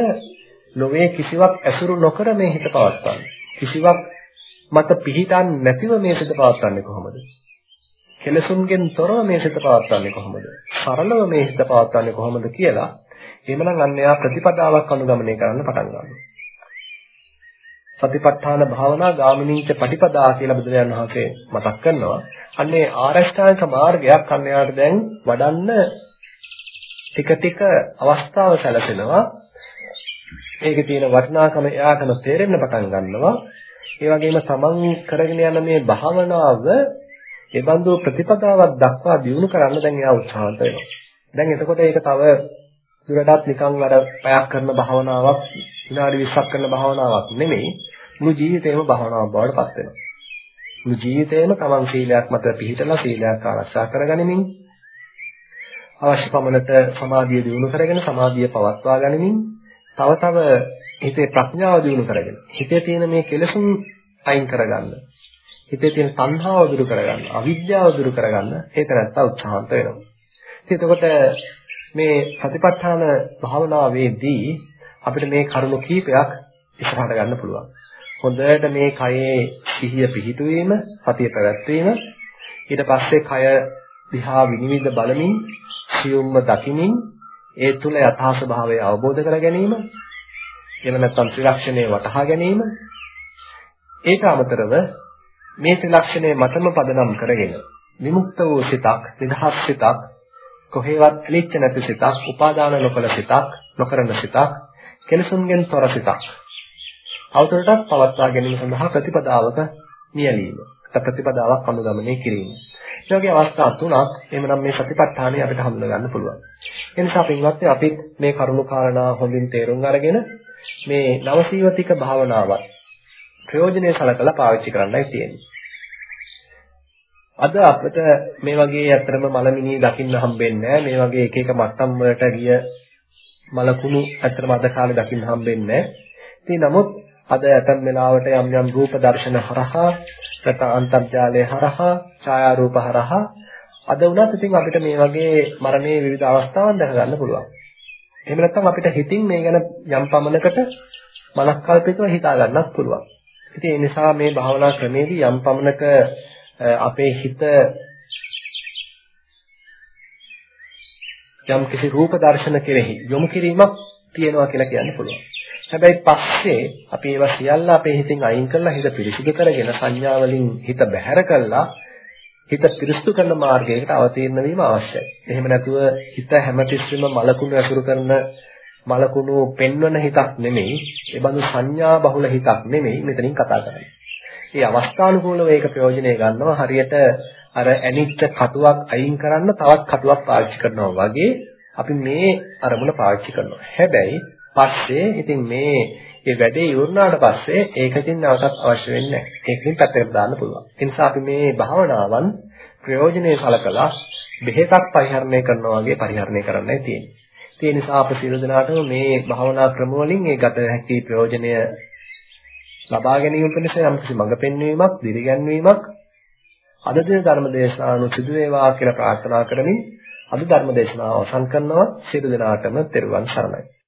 නොවේ කිසිවක් ඇසුරු නොකර මේ හිත පවත්වන්නේ? කිසිවක් මත පිහිටන්නේ නැතිව මේ සිත පවත්වන්නේ කොහොමද? කෙලසුන්ගෙන් තොරව මේ සිත පවත්වන්නේ කොහොමද? සරලව මේ සිත පවත්වන්නේ කොහොමද කියලා එහෙමනම් අන්න එයා ප්‍රතිපදාවක් අනුගමනය කරන්න පටන් ගන්නවා. සතිපට්ඨාන භාවනා ගාමිනීච පටිපදා කියලා බුදුරජාණන් වහන්සේ මතක් කරනවා. අන්නේ ආරෂ්ඨාංග මාර්ගයක් අන්න එයාට දැන් වඩන්න ටික ටික අවස්ථාව සැලසෙනවා. ඒකේ තියෙන වටිනාකම එයාටම තේරෙන්න පටන් ගන්නවා. ඒ වගේම තමන් කරගෙන යන මේ භාවනාව ඒ බඳු ප්‍රතිපදාවක් දක්වා දියුණු කරන්න දැන් එයා උත්සාහන්ත වෙනවා. දැන් එතකොට ඒක තව දුරටත් නිකන් අර පැයක් කරන භාවනාවක් විනාඩි 20ක් කරන භාවනාවක් නෙමෙයි මුළු ජීවිතේම භාවනාවක් බවට පත් වෙනවා. මුළු ජීවිතේම තමන් සීලයක් මත පිහිටලා සීලයක් ආරක්ෂා කරගනිමින් අවශ්‍ය පමණට සමාධිය දියුණු කරගෙන සමාධිය පවත්වා ගනිමින් තව තව හිතේ ප්‍රඥාව දියුණු කරගෙන හිතේ තියෙන මේ කෙලෙසුන් අයින් කරගන්න හිතේ තියෙන තණ්හාව දුරු කරගන්න අවිද්‍යාව දුරු කරගන්න ඒක නැත්තා උත්සාහන්ත වෙනවා. ඉතින් එතකොට මේ සතිපට්ඨාන භාවනාවේදී අපිට මේ කරුණු කීපයක් ඉස්සරහට ගන්න පුළුවන්. හොඳට මේ කයේ සිහිය පිහිටුවීම සතිය පැවැත්වීම ඊට පස්සේ කය දිහා විනිවිද බලමින් සියුම්ම දකිමින් ඒ තුල යථා ස්වභාවය අවබෝධ කර ගැනීම එහෙම නැත්නම් ත්‍රිලක්ෂණය වටහා ගැනීම ඒක අමතරව මේ ත්‍රිලක්ෂණය මතම පදනම් කරගෙන විමුක්ත වූ සිතක් නිදහස් සිතක් කොහේවත් ඇලිච්ච නැති සිතක් උපාදාන නොකළ සිතක් නොකරන සිතක් කෙලසුන්ගෙන් තොර සිතක් අවතරටත් පවත්වා ගැනීම සඳහා ප්‍රතිපදාවක නියැලීම ප්‍රතිපදාවක් අනුගමනය කිරීම. ඒ වගේ අවස්ථා තුනක් එහෙමනම් මේ සතිපට්ඨානය අපිට හඳුනා ගන්න පුළුවන්. ඒ නිසා පින්වත්නි අපිත් මේ කරුණු කාරණා හොඳින් තේරුම් අරගෙන මේ නවසීවතික භාවනාවත් ප්‍රයෝජනෙයි සලකලා පාවිච්චි කරන්නයි තියෙන්නේ. අද අපිට මේ වගේ ඇත්තටම මලමිනී දකින්න හම්බෙන්නේ මේ වගේ එක එක මට්ටම් වලට ගිය මලකුණු ඇත්තටම අද කාලේ දකින්න හම්බෙන්නේ නැහැ. නමුත් අද ඇතන් වෙලාවට යම් යම් රූප දර්ශන හරහා නැත්නම් අන්තර්ජාලය හරහා ඡායාරූප හරහා අද වුණත් ඉතින් අපිට මේ වගේ මරණයේ විවිධ අවස්ථාවන් දැක ගන්න පුළුවන්. එහෙම නැත්නම් අපිට හිතින් මේ ගැන යම් පමණකට මනස්කල්පිතව හිතා ගන්නත් පුළුවන්. ඉතින් ඒ නිසා මේ භාවනා ක්‍රමේදී යම් පමණක අපේ හිත යම් කිසි රූප දර්ශන කෙරෙහි යොමු කිරීමක් තියෙනවා කියලා කියන්න පුළුවන්. හැබැයි පස්සේ අපි ඒවා සියල්ල අපේ හිතින් අයින් කරලා හිත පිරිසිදු කරගෙන සංඥා වලින් හිත බැහැර කරලා හිත පිරිසිදු කරන මාර්ගයකට අවතීර්ණ වීම අවශ්‍යයි. එහෙම නැතුව හිත හැමතිස්සෙම මලකුණු ඇසුරු කරන මලකුණු පෙන්වන හිතක් නෙමෙයි, ඒ බඳු සංඥා බහුල හිතක් නෙමෙයි මෙතනින් කතා කරන්නේ. මේ අවස්ථානුකූලව ඒක ප්‍රයෝජනෙ ගන්නවා හරියට අර ඇනිච්ච කටුවක් අයින් කරන්න තවත් කටුවක් පාවිච්චි කරනවා වගේ අපි මේ අරමුණ පාවිච්චි කරනවා. හැබැයි පස්සේ ඉතින් මේ ඒ වැඩේ ඉවරනාට පස්සේ ඒකකින් නැවතත් අවශ්‍ය වෙන්නේ නැහැ. ඒකකින් පැත්තකට දාන්න පුළුවන්. ඒ නිසා අපි මේ භාවනාවන් ප්‍රයෝජනෙයි සලකලා බෙහෙතක් පරිහරණය කරනවා වගේ පරිහරණය කරන්නයි තියෙන්නේ. ඒ නිසා අප සියලු දෙනාටම මේ භාවනා ක්‍රම වලින් ඒ ගත හැකි ප්‍රයෝජනය ලබා ගැනීම පිණිස යම්කිසි මඟ පෙන්වීමක්, දිරිගැන්වීමක් අද දින ධර්ම දේශනාවු සිදු වේවා කියලා ප්‍රාර්ථනා කරමින් අද ධර්ම දේශනාව අවසන් කරනවා. සියලු දෙනාටම තෙරුවන් සරණයි.